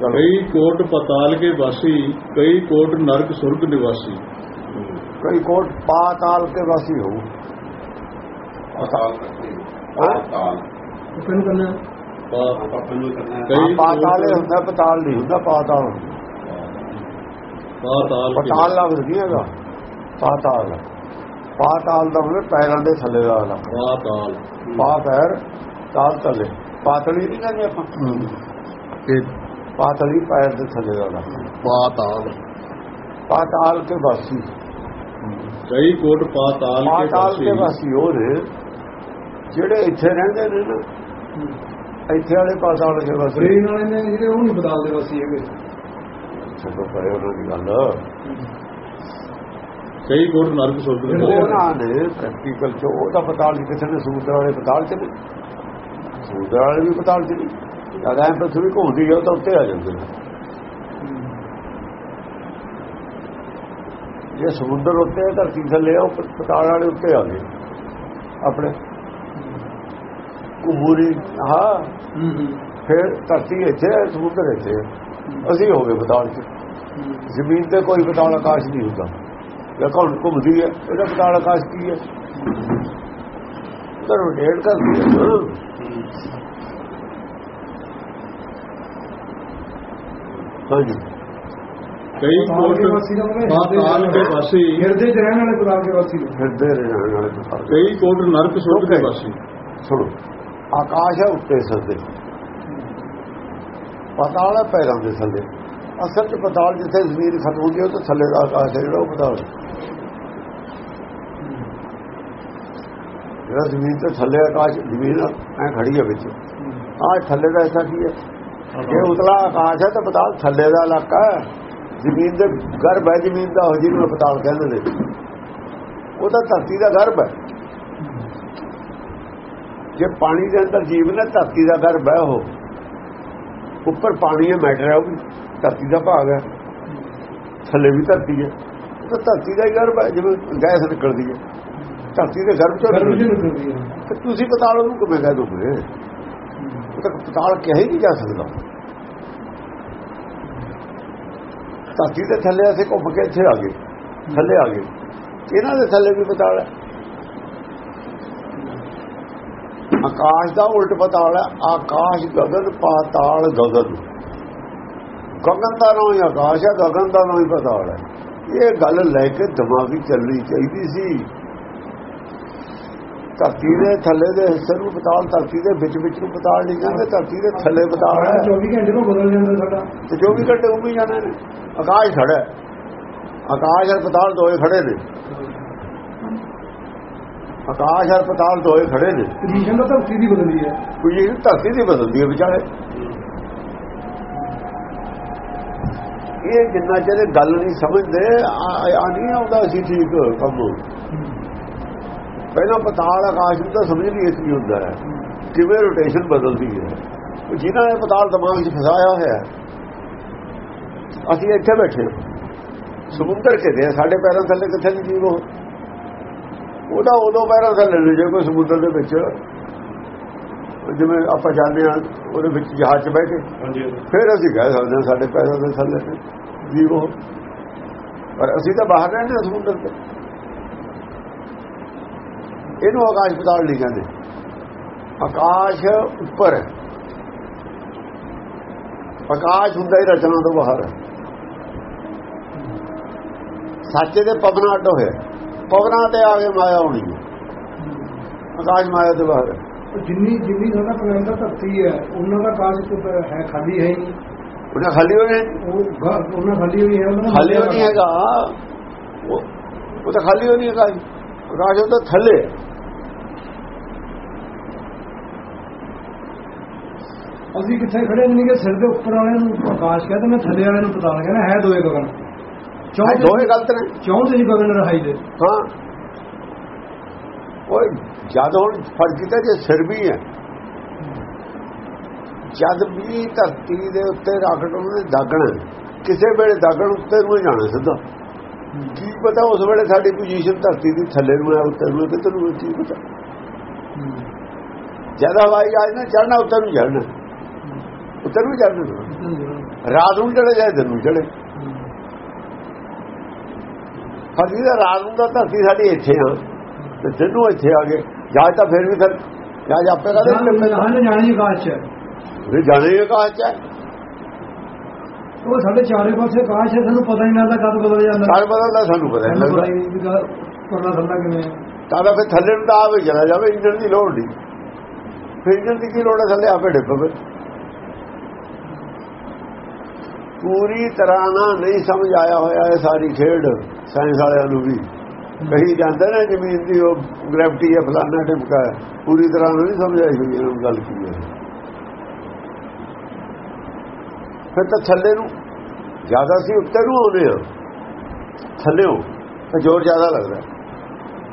ਕਈ ਕੋਟ ਪਤਾਲ ਕੇ ਵਾਸੀ ਕਈ ਕੋਟ ਨਰਕ ਸੁਰਗ ਨਿਵਾਸੀ। ਕਈ ਕੋਟ ਪਾਤਾਲ ਕੇ ਵਾਸੀ ਹੋ? ਪਾਤਾਲ। ਪਾਤਾਲ ਕਿੰਨ ਕਰਨਾ ਨੂੰ ਪਾਤਾਲ ਹੁੰਦਾ ਪਤਾਲ ਨਹੀਂ ਹੁੰਦਾ ਪਾਤਾਲ ਪਾਤਾਲ ਪਤਾਲ ਲਫ਼ਜ਼ ਨਹੀਂ ਹੈਗਾ? ਪਾਤਾਲ। ਪਾਤਾਲ ਦਾ ਮਤਲਬ ਪੈਰਾਂ ਦੇ ਥੱਲੇ ਦਾ ਵਾਲਾ ਪਾਤਾਲ। ਪਾ ਪੈਰ ਤਾਲ ਥੱਲੇ। ਪਾਤਲੀ ਨਹੀਂ ਕਹਿੰਦੇ ਆਪਾਂ। ਪਾਤਲੀ ਪੈਰ ਦੇ ਥੱਲੇ ਦਾ ਵਾਲਾ ਪਾਤਾਲ ਪਾਤਾਲ ਕੇ ਵਾਸੀ। ਕਈ ਕੋਟ ਪਾਤਾਲ ਕੇ ਪਾਤਾਲ ਕੇ ਵਾਸੀ। ਉਹ ਨੇ ਜਿਹੜੇ ਇੱਥੇ ਰਹਿੰਦੇ ਨੇ ਨਾ ਇੱਥੇ ਵਾਲੇ ਪਾਤਾਲ ਕੇ ਵਾਸੀ। ਟ੍ਰੇਨ ਵਾਲੇ ਨੇ ਜਿਹੜੇ ਉਹ ਨਹੀਂ ਬਦਲਦੇ ਵਸੀ ਹੈਗੇ। ਛੱਡੋ ਪਰੇ ਉਹਨਾਂ ਦੀ ਗੱਲ। ਕਈ ਕੋਟ ਨਰਕ ਸੁਰਗ ਨਿਵਾਸੀ ਉਹਨਾਂ ਨੇ ਪ੍ਰੈਕਟੀਕਲ ਚ ਉਹਦਾ ਪਤਾਲ ਨਹੀਂ ਕਿਸੇ ਨੇ ਸਮੁੰਦਰ ਵਾਲੇ ਪਤਾਲ ਚ ਨਹੀਂ। ਸਮੁੰਦਰ ਵਾਲੇ ਵੀ ਪਤਾਲ ਚ ਨਹੀਂ। ਅਗਾਂ ਪృਥਵੀ ਘੁੰਮਦੀ ਹੈ ਉਹ ਤਾਂ ਉੱਤੇ ਆ ਜਾਂਦੇ ਨੇ। ਜੇ ਸਮੁੰਦਰ ਉੱਤੇ ਹੈ, ਧਰਤੀ ਥੱਲੇ ਆ, ਉਹ ਪਤਾਲ ਵਾਲੇ ਉੱਤੇ ਆ ਗਏ। ਆਪਣੇ। ਕੁਬੂਰੀ ਹਾਂ। ਹੂੰ ਹੂੰ। ਫਿਰ ਧਰਤੀ ਇੱਥੇ ਹੈ ਸਮੁੰਦਰ ਇੱਥੇ ਹੈ। ਅਸੀਂ ਹੋ ਗਏ ਪਤਾਲ ਚ। ਜ਼ਮੀਨ ਤੇ ਕੋਈ ਪਤਾਲ ਆਕਾਸ਼ ਨਹੀਂ ਹੁੰਦਾ। ਇਹ ਕੌਣ ਘੁੰਮਦੀ ਹੈ ਇਹਦਾ ਪਤਾਲ ਆਕਾਸ਼ ਕੀ ਹੈ। ਉਹਦਾ ਰੋਟੇਟ ਕਰਦੀ ਹੈ। ਹਾਂਜੀ ਕਈ ਕੋਟ ਵਾਸੀ ਦਾ ਪਾਤਾਲ ਕੇ ਵਾਸੀ ਹਿਰਦੇ ਚ ਰਹਿਣ ਵਾਲੇ ਪਤਾਲ ਕੇ ਵਾਸੀ। ਨੇ ਫਿਰਦੇ ਰਹਿਣ ਵਾਲੇ ਪਤਾਲ ਕਈ ਕੋਟ ਨਰਕ ਸੁਰਗ ਨਿਵਾਸੀ ਸੁਣੋ ਆਕਾਸ਼ ਹੈ ਉੱਤੇ ਸਦੇ ਪਤਾਲ ਹੈ ਪੈਰਾਂ ਦੇ ਥੱਲੇ। ਅਸਲ ਚ ਪਤਾਲ ਜਿੱਥੇ ਜ਼ਮੀਨ ਖਤਮ ਹੁੰਦੀ ਹੈ ਉਹ ਤੋਂ ਥੱਲੇ ਦਾ ਆਕਾਸ਼ ਹੈ ਜਿਹੜਾ ਉਹ ਪਤਾਲ ਜਿਹੜਾ ਜ਼ਮੀਨ ਤੋਂ ਥੱਲੇ ਆਕਾਸ਼ ਜ਼ਮੀਨ ਐ ਖੜੀ ਹੈ ਵਿੱਚ। ਆਹ ਥੱਲੇ ਦਾ ਐਸਾ ਕੀ ਹੈ ਜੇ ਉਤਲਾ ਆਕਾਸ਼ ਹੈ ਤਾਂ ਪਤਾਲ ਥੱਲੇ ਦਾ ਇਲਾਕਾ ਹੈ। ਜ਼ਮੀਨ ਦੇ ਗਰਭ ਹੈ ਜ਼ਮੀਨ ਦਾ ਉਹ ਜਿਹਨੂੰ ਪਤਾਲ ਕਹਿੰਦੇ ਨੇ। ਉਹ ਤਾਂ ਧਰਤੀ ਦਾ ਗਰਭ ਹੈ। ਜੇ ਪਾਣੀ ਦੇ ਅੰਦਰ ਜੀਵ ਨੇ ਧਰਤੀ ਦਾ ਗਰਭ ਹੈ ਉਹ। ਉੱਪਰ ਪਾਣੀ ਹੈ ਮੈਟਰ ਹੈ ਉਹ ਵੀ। ਧਰਤੀ ਦਾ ਭਾਗ ਹੈ। ਥੱਲੇ ਵੀ ਧਰਤੀ ਹੈ। ਤਾਂ ਧਰਤੀ ਦਾ ਹੀ ਗਰਭ ਹੈ ਜਿਵੇਂ ਗੈਸ ਨਿਕਲਦੀ ਹੈ। ਧਰਤੀ ਦੇ ਗਰਭ ਚੋਂ ਹੈ। ਹੈ। ਤੁਸੀਂ ਪਤਾਲ ਉਹਨੂੰ ਕਿਵੇਂ ਕਹਿ ਦੋਗੇ? ਉਹ ਪਤਾਲ ਕਿਹਾ ਹੀ ਨਹੀਂ ਜਾ ਸਕਦਾ। ਧਰਤੀ ਦੇ ਥੱਲੇ ਅਸੀਂ ਘੁੰਮ ਕੇ ਇੱਥੇ ਆ ਗਏ, ਥੱਲੇ ਆ ਗਏ। ਇਹਨਾਂ ਦੇ ਥੱਲੇ ਵੀ ਪਤਾਲ ਹੈ। ਆਕਾਸ਼ ਦਾ ਉਲਟ ਪਤਾਲ ਹੈ, ਆਕਾਸ਼ ਗਗਨ, ਪਾਤਾਲ ਗਗਨ। ਗਗਨ ਦਾ ਨਾਮ ਹੀ ਆਕਾਸ਼ ਹੈ, ਗਗਨ ਦਾ ਨਾਮ ਹੀ ਪਤਾਲ ਹੈ। ਇਹ ਗੱਲ ਲੈ ਕੇ ਦਿਮਾਗੀ ਚੱਲਣੀ ਚਾਹੀਦੀ ਸੀ। ਧਰਤੀ ਦੇ ਥੱਲੇ ਦੇ ਹਿੱਸੇ ਨੂੰ ਪਤਾਲ ਧਰਤੀ ਦੇ ਵਿੱਚ ਵਿੱਚ ਨੂੰ ਪਤਾਲ ਨਹੀਂ ਕਹਿੰਦੇ ਧਰਤੀ ਦੇ ਥੱਲੇ ਪਤਾਲ ਹੈ। 24 ਘੰਟੇ ਨੂੰ ਬਦਲ ਜਾਂਦਾ ਸਾਡਾ। ਤੇ ਜੋ ਵੀ ਘੰਟੇ ਉਹ ਵੀ ਜਾਣੇ ਨੇ। ਆਕਾਸ਼ ਖੜਾ ਹੈ। ਆਕਾਸ਼ ਔਰ ਪਤਾਲ ਦੋਏ ਖੜੇ ਨੇ। ਆਕਾਸ਼ ਔਰ ਪਤਾਲ ਦੋਏ ਖੜੇ ਨੇ। ਪੋਜੀਸ਼ਨ ਤਾਂ ਧਰਤੀ ਦੀ ਬਦਲੀ ਹੈ। ਕੋਈ ਇਹ ਧਰਤੀ ਦੀ ਬਦਲਦੀ ਹੈ ਵਿਚਾਰੇ। ਇਹ ਜਿੰਨਾ ਚਿਰ ਗੱਲ ਨਹੀਂ ਸਮਝਦੇ ਆ ਆ ਨਹੀਂ ਆਉਂਦਾ ਸੀ ਠੀਕ ਕੰਮ। ਪਹਿਲਾਂ ਪਤਾਲ ਆਕਾਸ਼ ਨੂੰ ਤਾਂ ਸਮਝ ਨਹੀਂ ਇਸ ਕੀ ਹੁੰਦਾ ਹੈ। ਕਿਵੇਂ ਰੋਟੇਸ਼ਨ ਬਦਲਦੀ ਹੈ। ਉਹ ਜਿਨ੍ਹਾਂ ਨੇ ਪਤਾਲ ਦਿਮਾਗ 'ਚ ਫਸਾਇਆ ਹੋਇਆ ਹੈ ਅਸੀਂ ਇੱਥੇ ਬੈਠੇ ਹਾਂ। ਸਮੁੰਦਰ ਕਿਤੇ ਸਾਡੇ ਪੈਰਾਂ ਥੱਲੇ ਕਿੱਥੇ ਨਹੀਂ ਜੀਵ ਉਹ? ਉਹਦਾ ਉਦੋਂ ਪੈਰਾਂ ਥੱਲੇ ਨੇ ਜੇ ਕੋਈ ਸਮੁੰਦਰ ਦੇ ਵਿੱਚ ਜਿਵੇਂ ਆਪਾਂ ਜਾਂਦੇ ਹਾਂ ਉਹਦੇ ਵਿੱਚ ਜਹਾਜ਼ 'ਚ ਬਹਿ ਕੇ। ਫਿਰ ਅਸੀਂ ਕਹਿ ਸਕਦੇ ਹਾਂ ਸਾਡੇ ਪੈਰਾਂ ਦੇ ਥੱਲੇ ਜੀਵ ਪਰ ਅਸੀਂ ਤਾਂ ਬਾਹਰ ਰਹਿੰਦੇ ਹਾਂ ਸਮੁੰਦਰ ਤੇ। ਇਹਨੂੰ ਆਕਾਸ਼ ਪਤਾਲ ਨਹੀਂ ਕਹਿੰਦੇ। ਆਕਾਸ਼ ਉੱਪਰ ਹੈ। ਆਕਾਸ਼ ਹੁੰਦਾ ਹੀ ਰਚਨਾ ਤੋਂ ਬਾਹਰ ਸੱਚੇ ਦੇ ਪਵਨਾ ਅੱਡ ਹੋਇਆ ਪਵਨਾ ਤੇ ਆ ਕੇ ਮਾਇਆ ਹੋਣੀ ਹੈ। ਆਕਾਸ਼ ਮਾਇਆ ਦੇ ਬਾਹਰ ਜਿੰਨੀ ਜਿੰਨੀ ਸਾਡਾ ਪਲੈਨਟ ਧਰਤੀ ਹੈ ਉਹਨਾਂ ਦਾ ਆਕਾਸ਼ ਤੋਂ ਹੈ ਖਾਲੀ ਹੈ ਉਹਨੇ ਖਾਲੀ ਹੋਣੇ ਗ- ਉਹਨਾਂ ਖਾਲੀ ਹੋਈ ਹੈ ਉਹਨਾਂ ਖਾਲੀ ਹੋ ਨਹੀਂ ਹੈਗਾ। ਉਹ ਤਾਂ ਖਾਲੀ ਹੋ ਨਹੀਂ ਆਕਾਸ਼। ਆਕਾਸ਼ ਉਹ ਤਾਂ ਥੱਲੇ ਹੈ। ਅਸੀਂ ਕਿੱਥੇ ਖੜੇ ਨਹੀਂ ਕਿ ਸਿਰ ਦੇ ਉੱਪਰ ਵਾਲੇ ਨੂੰ ਆਕਾਸ਼ ਕਹਿੰਦੇ ਮੈਂ ਥੱਲੇ ਵਾਲੇ ਨੂੰ ਪਤਾ ਕਹਿੰਦਾ ਹੈ ਦੋਏ ਗਗਨ। ਚੌਂਦੇ ਦੋਵੇਂ ਗਲਤ ਨੇ। ਚੌਂਦੇ ਜੀ ਗਗਨ ਰਹਾਈ ਦੇ। ਹਾਂ। ਉਹ ਜਦ ਹੁਣ ਫ਼ਰਕ ਕੀਤਾ ਜੇ ਸਿਰ ਵੀ ਹੈ ਜਦ ਵੀ ਧਰਤੀ ਦੇ ਉੱਤੇ ਰਾਕਟ ਉਹਨੇ ਦਾਗਣਾ ਕਿਸੇ ਵੇਲੇ ਦਾਗਣ ਉੱਤੇ ਨੂੰ ਜਾਣਾ ਸਿੱਧਾ। ਕੀ ਪਤਾ ਉਸ ਵੇਲੇ ਸਾਡੀ ਪੋਜੀਸ਼ਨ ਧਰਤੀ ਦੀ ਥੱਲੇ ਨੂੰ ਹੈ ਉੱਤੇ ਨੂੰ ਕਿੱਧਰ ਨੂੰ ਕੀ ਪਤਾ। ਜਦ ਹਵਾਈ ਜਹਾਜ਼ ਨੇ ਚੜਨਾ ਉੱਤੇ ਨੂੰ ਚੜਨਾ ਉੱਤਰ ਵੀ ਨੇ ਰਾਤ ਨੂੰ ਚੜੇ ਜਾਏ ਦਿਨ ਨੂੰ ਚੜੇ ਫਰਜੀ ਦਾ ਰਾਤ ਨੂੰ ਤਾਂ ਧਰਤੀ ਸਾਡੀ ਇੱਥੇ ਆ ਤੇ ਦਿਨ ਨੂੰ ਇੱਥੇ ਆ ਗਏ। ਜਾਂ ਤਾਂ ਫਿਰ ਵੀ ਫਿਰ ਜਾਂ ਆਪੇ ਕਹਦੇ ਹਾਂ ਜਾਣੀ ਜੀ ਕਾਸ਼ ਹੈ। ਵੀ ਜਾਣੇ ਆਕਾਸ਼ ਚ ਉਹ ਸਾਡੇ ਚਾਰੇ ਪਾਸੇ ਕਾਸ਼ ਹੈ ਸਾਨੂੰ ਪਤਾ ਹੀ ਨਹੀਂ ਲੱਗਦਾ ਕਦ ਬਦਲ ਜਾਂਦਾ। ਸਾਰ ਬਦਲਦਾ ਸਾਨੂੰ ਪਤਾ ਨਹੀਂ ਲੱਗਦਾ। ਕਦ ਕਰਨਾ ਥੱਲਾ ਕਿਵੇਂ। ਤਾਂ ਫਿਰ ਥੱਲੇ ਨੂੰ ਤਾਂ ਆਵੇ ਚਲਾ ਜਾਵੇ ਇੰਜਣ ਦੀ ਲੋੜ ਨਹੀਂ। ਫਿਰ ਇੰਜਣ ਦੀ ਕੀ ਲੋੜ ਹੈ ਥੱਲੇ ਆਪੇ ਡਿੱਗ ਪੂਰੀ ਤਰ੍ਹਾਂ ਨਾਲ ਨਹੀਂ ਸਮਝ ਆਇਆ ਹੋਇਆ ਇਹ ਸਾਰੀ ਖੇਡ ਸਾਇੰਸ ਵਾਲਿਆਂ ਨੂੰ ਵੀ। ਕਹੀ ਜਾਂਦੇ ਨੇ ਜ਼ਮੀਨ ਦੀ ਉਹ ਗ੍ਰੈਵਿਟੀ ਹੈ ਫਲਾਣਾ ਟਿਪਕਾ ਹੈ। ਪੂਰੀ ਤਰ੍ਹਾਂ ਨਾਲ ਨਹੀਂ ਸਮਝ ਆਈ ਹੋਈ ਇਹਨਾਂ ਨੂੰ ਗੱਲ ਕੀ ਹੈ। ਫਿਰ ਤਾਂ ਥੱਲੇ ਨੂੰ, ਜ਼ਿਆਦਾ ਸੀ ਉੱਤੇ ਨੂੰ ਆਉਂਦੇ ਆ ਥੱਲੇ ਹੋ ਜ਼ੋਰ ਜ਼ਿਆਦਾ ਲੱਗਦਾ।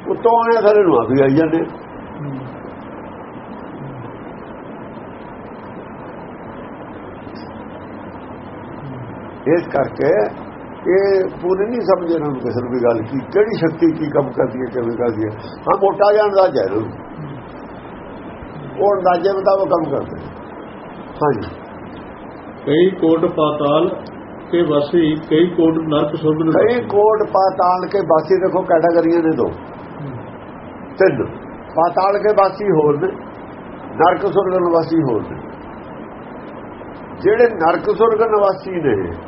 ਉੱਤੋਂ ਆਣੇ ਥੱਲੇ ਨੂੰ ਆ ਵੀ ਆਈ ਜਾਂਦੇ ਇਸ ਕਰਕੇ ਇਹ ਪੂਰੀ ਨਹੀਂ ਸਮਝੇ ਨੂੰ ਕਿਸੇ ਨੂੰ ਵੀ ਗੱਲ ਕੀ ਕਿਹੜੀ ਸ਼ਕਤੀ ਕੀ ਕੰਮ ਕਰਦੀ ਹੈ ਕਿਵੇਂ ਕਰਦੀ ਹੈ। ਹਾਂ ਮੋਟਾ ਜਿਹਾ ਅੰਦਾਜ਼ਾ ਹੈ। ਉਹ ਅੰਦਾਜ਼ੇ ਮੁਤਾਬਕ ਕੰਮ ਕਰਦੇ ਨੇ। ਹਾਂਜੀ। ਕਈ ਕੋਟ ਪਾਤਾਲ ਕੇ ਵਾਸੀ ਕਈ ਕੋਟ ਨਰਕ ਸੁਰਗ ਕਈ ਨਿਵਾਸੀ ਕੋਟ ਪਾਤਾਲ ਕੇ ਬਾਸੀ ਦੇਖੋ ਕੈਟਾਗਰੀਆਂ ਨੇ ਦੋ। ਤਿੰਨ। ਪਾਤਾਲ ਕੇ ਬਾਸੀ ਹੋਰ ਨੇ ਨਰਕ ਸੁਰਗ ਨਿਵਾਸੀ ਹੋਰ ਨੇ। ਜਿਹੜੇ ਨਰਕ ਸੁਰਗ ਨਿਵਾਸੀ ਨੇ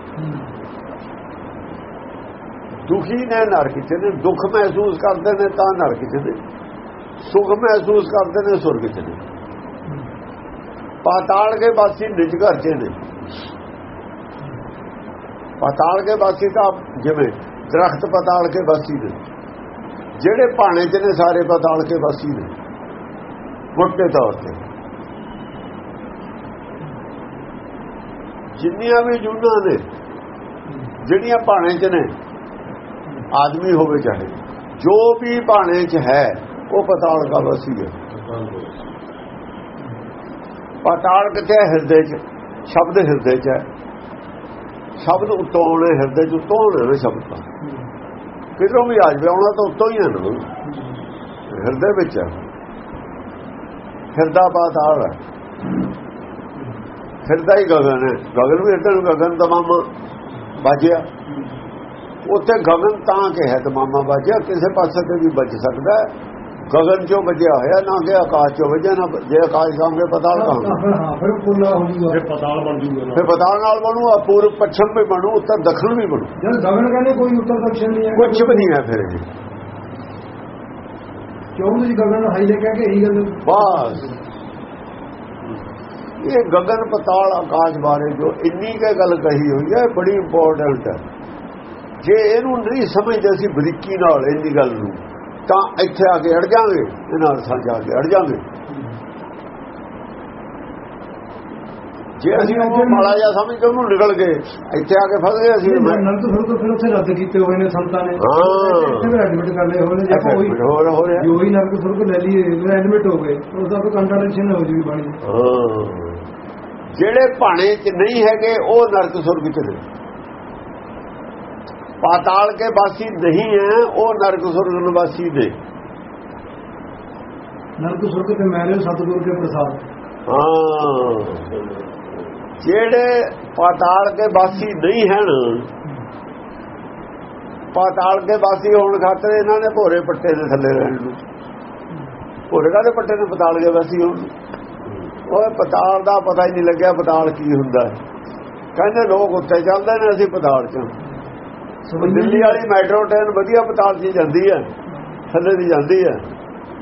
ਦੁਖੀ ਨੇ ਨਰਕ ਚ ਨੇ, ਦੁੱਖ ਮਹਿਸੂਸ ਕਰਦੇ ਨੇ ਤਾਂ ਨਰਕ ਚ ਨੇ, ਸੁਖ ਮਹਿਸੂਸ ਕਰਦੇ ਨੇ ਸੁਰਗ ਚ ਨੇ। ਪਾਤਾਲ ਕੇ ਵਾਸੀ ਨਿਜ ਘਰ ਚ ਨੇ। ਪਾਤਾਲ ਕੇ ਵਾਸੀ ਤਾਂ ਜਿਵੇਂ ਦਰਖਤ ਪਾਤਾਲ ਕੇ ਬਾਸੀ ਨੇ, ਜਿਹੜੇ ਭਾਣੇ ਚ ਨੇ ਸਾਰੇ ਪਾਤਾਲ ਕੇ ਬਾਸੀ ਨੇ, ਮੋਟੇ ਤੌਰ ਤੇ। ਜਿੰਨੀਆਂ ਵੀ ਜੁਨਾਂ ਨੇ, ਜਿਹੜੀਆਂ ਭਾਣੇ ਚ ਨੇ ਆਦਮੀ ਹੋਵੇ ਚਾਹੇ, ਜੋ ਵੀ ਭਾਣੇ ਚ ਹੈ, ਉਹ ਪਾਤਾਲ ਦਾ ਵਾਸੀ ਹੈ। ਪਾਤਾਲ ਕਿਤੇ ਹੈ? ਹਿਰਦੇ ਚ, ਸ਼ਬਦ ਹਿਰਦੇ ਚ ਹੈ। ਸ਼ਬਦ ਉੱਤੋਂ ਆਉਣੇ, ਹਿਰਦੇ ਚ ਉੱਤੋਂ ਆਉਣੇ ਸ਼ਬਦ ਤਾਂ। ਕਿਧਰੋਂ ਵੀ ਆ ਜਾਵੇ, ਆਉਣਾ ਤਾਂ ਉੱਤੋਂ ਹੀ ਹੈ ਨਾ। ਹਿਰਦੇ ਵਿੱਚ ਹੈ। ਹਿਰਦਾ ਪਾਤਾਲ ਹੈ। ਹਿਰਦਾ ਹੀ ਗਗਨ ਹੈ। ਗਗਨ ਵੀ ਹਿਰਦੇ ਨੂੰ ਗਗਨ ਦਾ ਮਾਮਾ ਬਾਜਿਆ ਉੱਥੇ ਗਗਨ ਤਾਂ ਕਿ ਹੈ ਤੇ ਮਾਮਾ ਬਾਜਿਆ ਕਿਸੇ ਪਾਸੇ ਤੇ ਵੀ ਬਚ ਸਕਦਾ ਗਗਨ ਚੋਂ ਵੱਜਿਆ ਹੋਇਆ ਨਾ ਕਿ ਆਕਾਸ਼ ਚੋਂ ਵੱਜਿਆ ਨਾ ਜੇ ਆਕਾਸ਼ ਸਾਹਮਣੇ ਪਤਾਲ ਕਹਾਂ ਫਿਰ ਪੁੱਲਾ ਹੋ ਜੂਗਾ ਫਿਰ ਪਤਾਲ ਬਣ ਜੂਗਾ ਫਿਰ ਪਤਾਲ ਨਾਲ ਬਣੂ ਆ ਪੂਰਬ ਪੱਛਮ ਵੀ ਬਣੂ ਉੱਤਰ ਦੱਖਣ ਵੀ ਬਣੂ। ਜਦ ਗਗਨ ਕਹਿੰਦੇ ਕੋਈ ਉੱਤਰ ਦਕਸ਼ਣ ਨਹੀਂ ਹੈ। ਕੁਝ ਵੀ ਨਹੀਂ ਹੈ ਫਿਰ ਇਹ। ਕਿਉਂ ਤੁਸੀਂ ਗਗਨ ਨੂੰ ਹਾਈਲੇ ਕਹਿ ਕੇ ਇਹੀ ਗੱਲ ਬਸ। ਇਹ ਗगन ਪਤਾਲ ਆਕਾਸ਼ ਬਾਰੇ ਜੋ ਇੰਨੀ ਕੇ ਗੱਲ ਕਹੀ ਹੋਈ ਹੈ ਬੜੀ ਇੰਪੋਰਟੈਂਟ ਹੈ। ਜੇ ਇਹਨੂੰ ਨਹੀਂ ਸਮਝਦੇ ਅਸੀਂ ਬਰੀਕੀ ਨਾਲ ਇੰਨੀ ਗੱਲ ਨੂੰ ਤਾਂ ਇੱਥੇ ਆ ਕੇ ਅੜ ਜਾਾਂਗੇ ਇਹਨਾਂ ਨਾਲ ਜਾ ਕੇ ਅੜ ਜਾਾਂਗੇ। ਜੇ ਅਸੀਂ ਉਹ ਮਾੜਾ ਜਿਹਾ ਸਮਝ ਕੇ ਉਹਨੂੰ ਨਿਕਲ ਗਏ ਇੱਥੇ ਆ ਕੇ ਫਸ ਗਏ ਅਸੀਂ ਨਰਕ ਸੁਰਗ ਫਿਰ ਉੱਥੇ ਰੱਦ ਕੀਤੇ ਹੋਏ ਨੇ ਸੰਤਾਂ ਨੇ। ਹਾਂ। ਇੱਥੇ ਵੀ ਐਡਮਿਟ ਕਰ ਲਏ ਹੋਏ ਨੇ ਜੇ ਕੋਈ ਹੋਰ ਹੋ ਰਿਹਾ ਜੋ ਹੀ ਨਰਕ ਸੁਰਗ ਲੈ ਲਈਏ ਐਡਮਿਟ ਹੋ ਗਏ ਉਸ ਦਾ ਕੋਈ ਕੰਟਰਡਿਕਸ਼ਨ ਹੋ ਜੂਗੀ ਬਾਣੀ। ਹਾਂ। ਜਿਹੜੇ ਭਾਣੇ ਚ ਨਹੀਂ ਹੈਗੇ ਉਹ ਨਰਕ ਸੁਰਗ ਚ ਨੇ। ਪਾਤਾਲ ਕੇ ਵਾਸੀ ਨਹੀਂ ਹੈ ਉਹ ਨਰਕ ਸੁਰਗ ਨਿਵਾਸੀ ਨੇ। ਨਰਕ ਸੁਰਗ ਤੇ ਮੈਲੇ ਸਤਿਗੁਰ ਕੇ ਪ੍ਰਸਾਦ। ਹਾਂ। ਜਿਹੜੇ ਪਾਤਾਲ ਕੇ ਵਾਸੀ ਨਹੀਂ ਹਨ ਪਾਤਾਲ ਕੇ ਵਾਸੀ ਹੋਣ ਖਾਤਰ ਇਹਨਾਂ ਨੇ ਭੋਰੇ ਪੱਟੇ ਦੇ ਥੱਲੇ ਰਹਿਣ ਨੂੰ। ਭੋਰੇ ਕਾਦੇ ਪੱਟੇ ਨੇ? ਪਾਤਾਲ ਕੇ ਵਾਸੀ ਹੋਣ ਉਹ ਪਤਾਲ ਦਾ ਪਤਾ ਹੀ ਨਹੀਂ ਲੱਗਿਆ ਪਤਾਲ ਕੀ ਹੁੰਦਾ ਹੈ। ਕਹਿੰਦੇ ਲੋਕ ਉੱਤੇ ਚੱਲਦੇ ਨੇ ਅਸੀਂ ਪਤਾਲ ਚ ਦਿੱਲੀ ਵਾਲੀ ਮੈਟਰੋ ਟ੍ਰੇਨ ਵਧੀਆ ਪਤਾਲ 'ਚ ਜਾਂਦੀ ਹੈ ਥੱਲੇ ਦੀ ਜਾਂਦੀ ਹੈ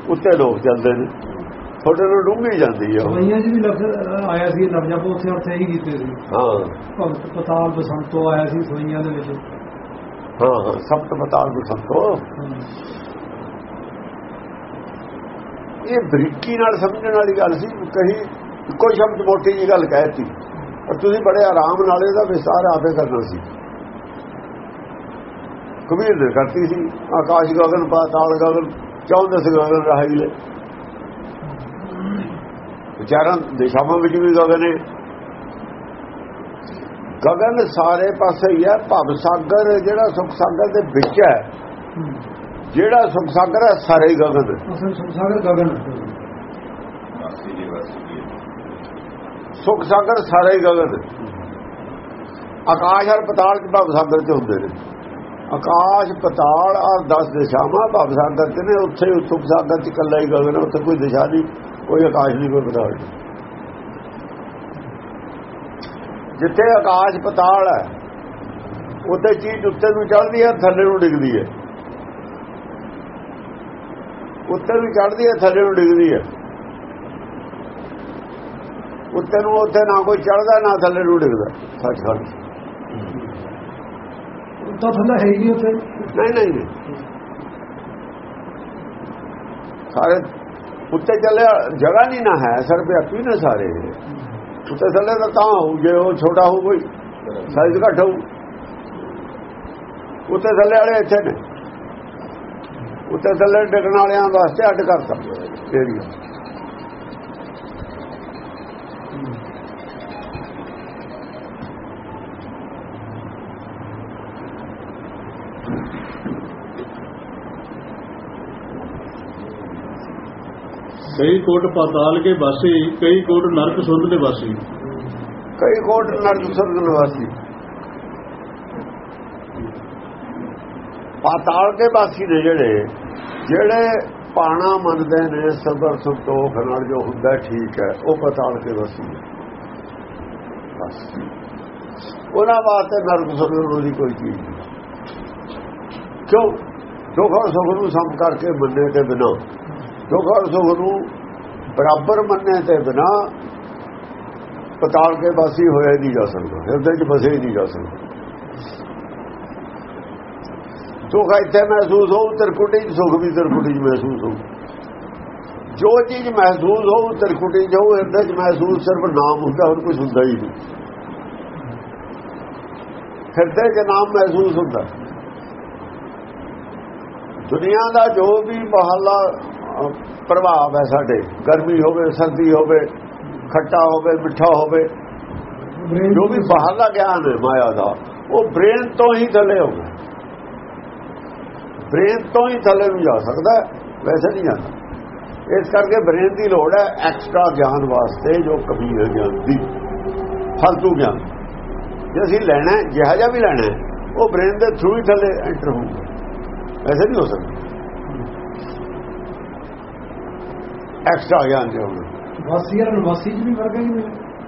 ਉੱਤੇ ਲੋਕ ਚੱਲਦੇ ਨੇ ਥੋੜੇ ਨੂੰ ਡੂੰਘੀ ਜਾਂਦੀ ਹੈ। ਸਵਈਆਂ 'ਚ ਵੀ ਲਫ਼ਜ਼ ਆਇਆ ਸੀ ਲਫ਼ਜ਼ਾਂ ਪੋ ਉੱਥੇ ਉੱਥੇ ਹੀ ਕੀਤੇ ਸੀ। ਹਾਂ। ਭਗਤ ਪਤਾਲ ਬਸੰਤੋ ਆਇਆ ਸੀ ਸਵਈਆਂ ਦੇ ਵਿੱਚ। ਹਾਂ ਹਾਂ ਸਪਤ ਪਤਾਲ ਨੂੰ ਸੰਤੋ ਇਹ ਬਰੀਕੀ ਨਾਲ ਸਮਝਣ ਵਾਲੀ ਗੱਲ ਸੀ ਕਹੀ ਕੋਈ ਸ਼ਬਦ ਮੋਟੀ ਜੀ ਗੱਲ ਕਹਿਤੀ ਪਰ ਤੁਸੀਂ ਬੜੇ ਆਰਾਮ ਨਾਲ ਇਹਦਾ ਵਿਸਤਾਰ ਆਪੇ ਕਰਨਾ ਸੀ। ਕਬੀਰ ਨੇ ਕਰਤੀ ਸੀ। ਆਕਾਸ਼ ਗਗਨ ਪਾਤਾਲ ਗਗਨ ਚੌਂਦਸ ਗਗਨ ਰਹਾਈ ਲੈ। ਵਿਚਾਰਾਂ ਦਿਸ਼ਾਵਾਂ ਵਿੱਚ ਵੀ ਗਗਨ ਹੈ ਗਗਨ ਸਾਰੇ ਪਾਸੇ ਹੀ ਹੈ ਭਵ ਸਾਗਰ ਜਿਹੜਾ ਸੁਖ ਸਾਗਰ ਦੇ ਵਿੱਚ ਹੈ ਜਿਹੜਾ ਸੁਖ ਸਾਗਰ ਹੈ ਸਾਰੇ ਹੀ ਗਗਨ ਅਸਲ ਸੰਸਾਰ ਗਗਨ ਸੁਖ ਸਾਗਰ ਸਾਰੇ ਹੀ ਗਗਨ ਆਕਾਸ਼ ਔਰ ਪਤਾਲ ਚ ਭਵ ਸਾਗਰ ਚ ਹੁੰਦੇ ਨੇ। ਆਕਾਸ਼, ਪਤਾਲ ਆ 10 ਦਿਸ਼ਾਵਾਂ ਭਵ ਸਾਗਰ ਚ ਨੇ, ਉੱਥੇ ਸੁਖ ਸਾਗਰ ਚ ਇਕੱਲਾ ਹੀ ਗਗਨ, ਉੱਥੇ ਕੋਈ ਦਿਸ਼ਾ ਨਹੀਂ, ਕੋਈ ਆਕਾਸ਼ ਨਹੀਂ, ਕੋਈ ਪਤਾਲ ਨਹੀਂ। ਜਿੱਥੇ ਆਕਾਸ਼, ਪਤਾਲ ਹੈ, ਉੱਥੇ ਚੀਜ਼ ਉੱਤੇ ਨੂੰ ਚੜ੍ਹਦੀ ਹੈ, ਥੱਲੇ ਨੂੰ ਡਿੱਗਦੀ ਹੈ। ਉੱਤੇ ਨੂੰ ਚੜ੍ਹਦੀ ਹੈ, ਥੱਲੇ ਨੂੰ ਡਿੱਗਦੀ ਹੈ। ਉੱਤੇ ਨੂੰ ਉੱਥੇ ਨਾ ਕੋਈ ਚੜ੍ਹਦਾ, ਨਾ ਥੱਲੇ ਨੂੰ ਡਿੱਗਦਾ ਸੱਚ ਗੱਲ ਤਾਂ ਥੱਲੇ ਹੈ ਹੀ ਨਹੀਂ ਉੱਥੇ। ਨਹੀਂ ਨਹੀਂ ਸਾਰੇ ਉੱਤੇ ਚੱਲਿਆ, ਜਗ੍ਹਾ ਨਹੀਂ ਨਾ ਹੈ ਸਰ ਵਿਆਪੀ ਨੇ ਸਾਰੇ। ਉੱਤੇ ਥੱਲੇ ਤਾਂ ਤਾਂ ਹੋਊ, ਜੇ ਉਹ ਛੋਟਾ ਹੋਊ ਕੋਈ ਸਾਈਜ਼ ਘੱਟ ਹੋਊ। ਉੱਤੇ ਥੱਲੇ ਵਾਲੇ ਇੱਥੇ ਨੇ। ਉੱਤੇ ਥੱਲੇ ਡਿੱਗਣ ਵਾਲਿਆਂ ਵਾਸਤੇ ਅੱਡ ਕਰਤਾ ਏਰੀਆ ਕਈ ਕੋਟ ਪਾਤਾਲ ਕੇ ਵਾਸੀ, ਕਈ ਕੋਟ ਨਰਕ ਸੁਰਗ ਦੇ ਵਾਸੀ। ਕਈ ਕੋਟ ਨਰਕ ਸੁਰਗ ਨਿਵਾਸੀ ਪਾਤਾਲ ਦੇ ਵਾਸੀ ਨੇ ਜਿਹੜੇ ਜਿਹੜੇ ਪਾਣਾ ਮੰਨਦੇ ਨੇ, ਸਬਰ ਸੰਤੋਖ ਨਾਲ ਜੋ ਹੁੰਦਾ ਠੀਕ ਹੈ, ਉਹ ਪਾਤਾਲ ਦੇ ਵਾਸੀ ਨੇ। ਬਸ। ਉਹਨਾਂ ਵਾਸਤੇ ਨਰਕ ਸੁਰਗ ਦੀ ਕੋਈ ਚੀਜ਼ ਨਹੀਂ। ਕਿਉਂ? ਦੁੱਖ ਔਰ ਸੁੱਖ ਨੂੰ ਸਮ ਕਰਕੇ ਬੰਦੇ ਤੇ ਬਿਨਾਂ ਦੁੱਖ ਔਰ ਸੁੱਖ ਨੂੰ ਬਰਾਬਰ ਮੰਨੇ ਤੇ ਬਿਨਾਂ ਪਤਾਲ ਕੇ ਵਾਸੀ ਹੋਇਆ ਨਹੀਂ ਜਾ ਸਕਦਾ, ਹਿਰਦੇ 'ਚ ਫਸੇ ਨਹੀਂ ਜਾ ਸਕਦਾ। ਦੁੱਖ ਇੱਥੇ ਮਹਿਸੂਸ ਹੋਊ, ਤਿਰਕੁਟੀ 'ਚ ਸੁਖ ਵੀ ਤਿਰਕੁਟੀ 'ਚ ਮਹਿਸੂਸ ਹੋਊ। ਜੋ ਚੀਜ਼ ਮਹਿਸੂਸ ਹੋਊ, ਤਿਰਕੁਟੀ 'ਚ ਹੋਊ, ਹਿਰਦੇ 'ਚ ਮਹਿਸੂਸ ਸਿਰਫ ਨਾਮ ਹੁੰਦਾ, ਹੋਰ ਕੁਝ ਹੁੰਦਾ ਹੀ ਨਹੀਂ। ਹਿਰਦੇ 'ਚ ਨਾਮ ਮਹਿਸੂਸ ਹੁੰਦਾ। ਦੁਨੀਆ ਦਾ ਜੋ ਵੀ ਮਹੱਲਾ ਪ੍ਰਭਾਵ ਹੈ ਸਾਡੇ। ਗਰਮੀ ਹੋਵੇ ਸਰਦੀ ਹੋਵੇ ਖੱਟਾ ਹੋਵੇ ਮਿੱਠਾ ਹੋਵੇ ਜੋ ਵੀ ਬਾਹਰਲਾ ਗਿਆਨ ਹੈ ਮਾਇਆ ਦਾ ਉਹ ਬ੍ਰੇਨ ਤੋਂ ਹੀ ਥੱਲੇ ਹੋਵੇ ਬ੍ਰੇਨ ਤੋਂ ਹੀ ਥੱਲੇ ਨੂੰ ਜਾ ਸਕਦਾ ਵੈਸੇ ਨਹੀਂ ਜਾਂਦਾ। ਇਸ ਕਰਕੇ ਬ੍ਰੇਨ ਦੀ ਲੋੜ ਹੈ ਐਕਸਟਰਾ ਗਿਆਨ ਵਾਸਤੇ ਜੋ ਹੈ ਗਿਆਨ ਦੀ ਫालतू ਗਿਆਨ। ਜੇ ਅਸੀਂ ਲੈਣਾ ਹੈ, ਜਿਹਾ ਜਿਹਾ ਵੀ ਲੈਣਾ ਹੈ, ਉਹ ਬ੍ਰੇਨ ਦੇ ਥਰੂ ਹੀ ਥੱਲੇ ਐਂਟਰ ਹੋਊਗਾ। ਵੈਸੇ ਨਹੀਂ ਹੋ ਸਕਦਾ। ਐਕਸਟਰਾ ਗਿਆਨ ਦੇ ਹੋਵੇ ਵਾਸੀ ਔਰ ਨਿਵਾਸੀ ਚ ਵੀ ਫ਼ਰਕ ਹੈ ਜੀ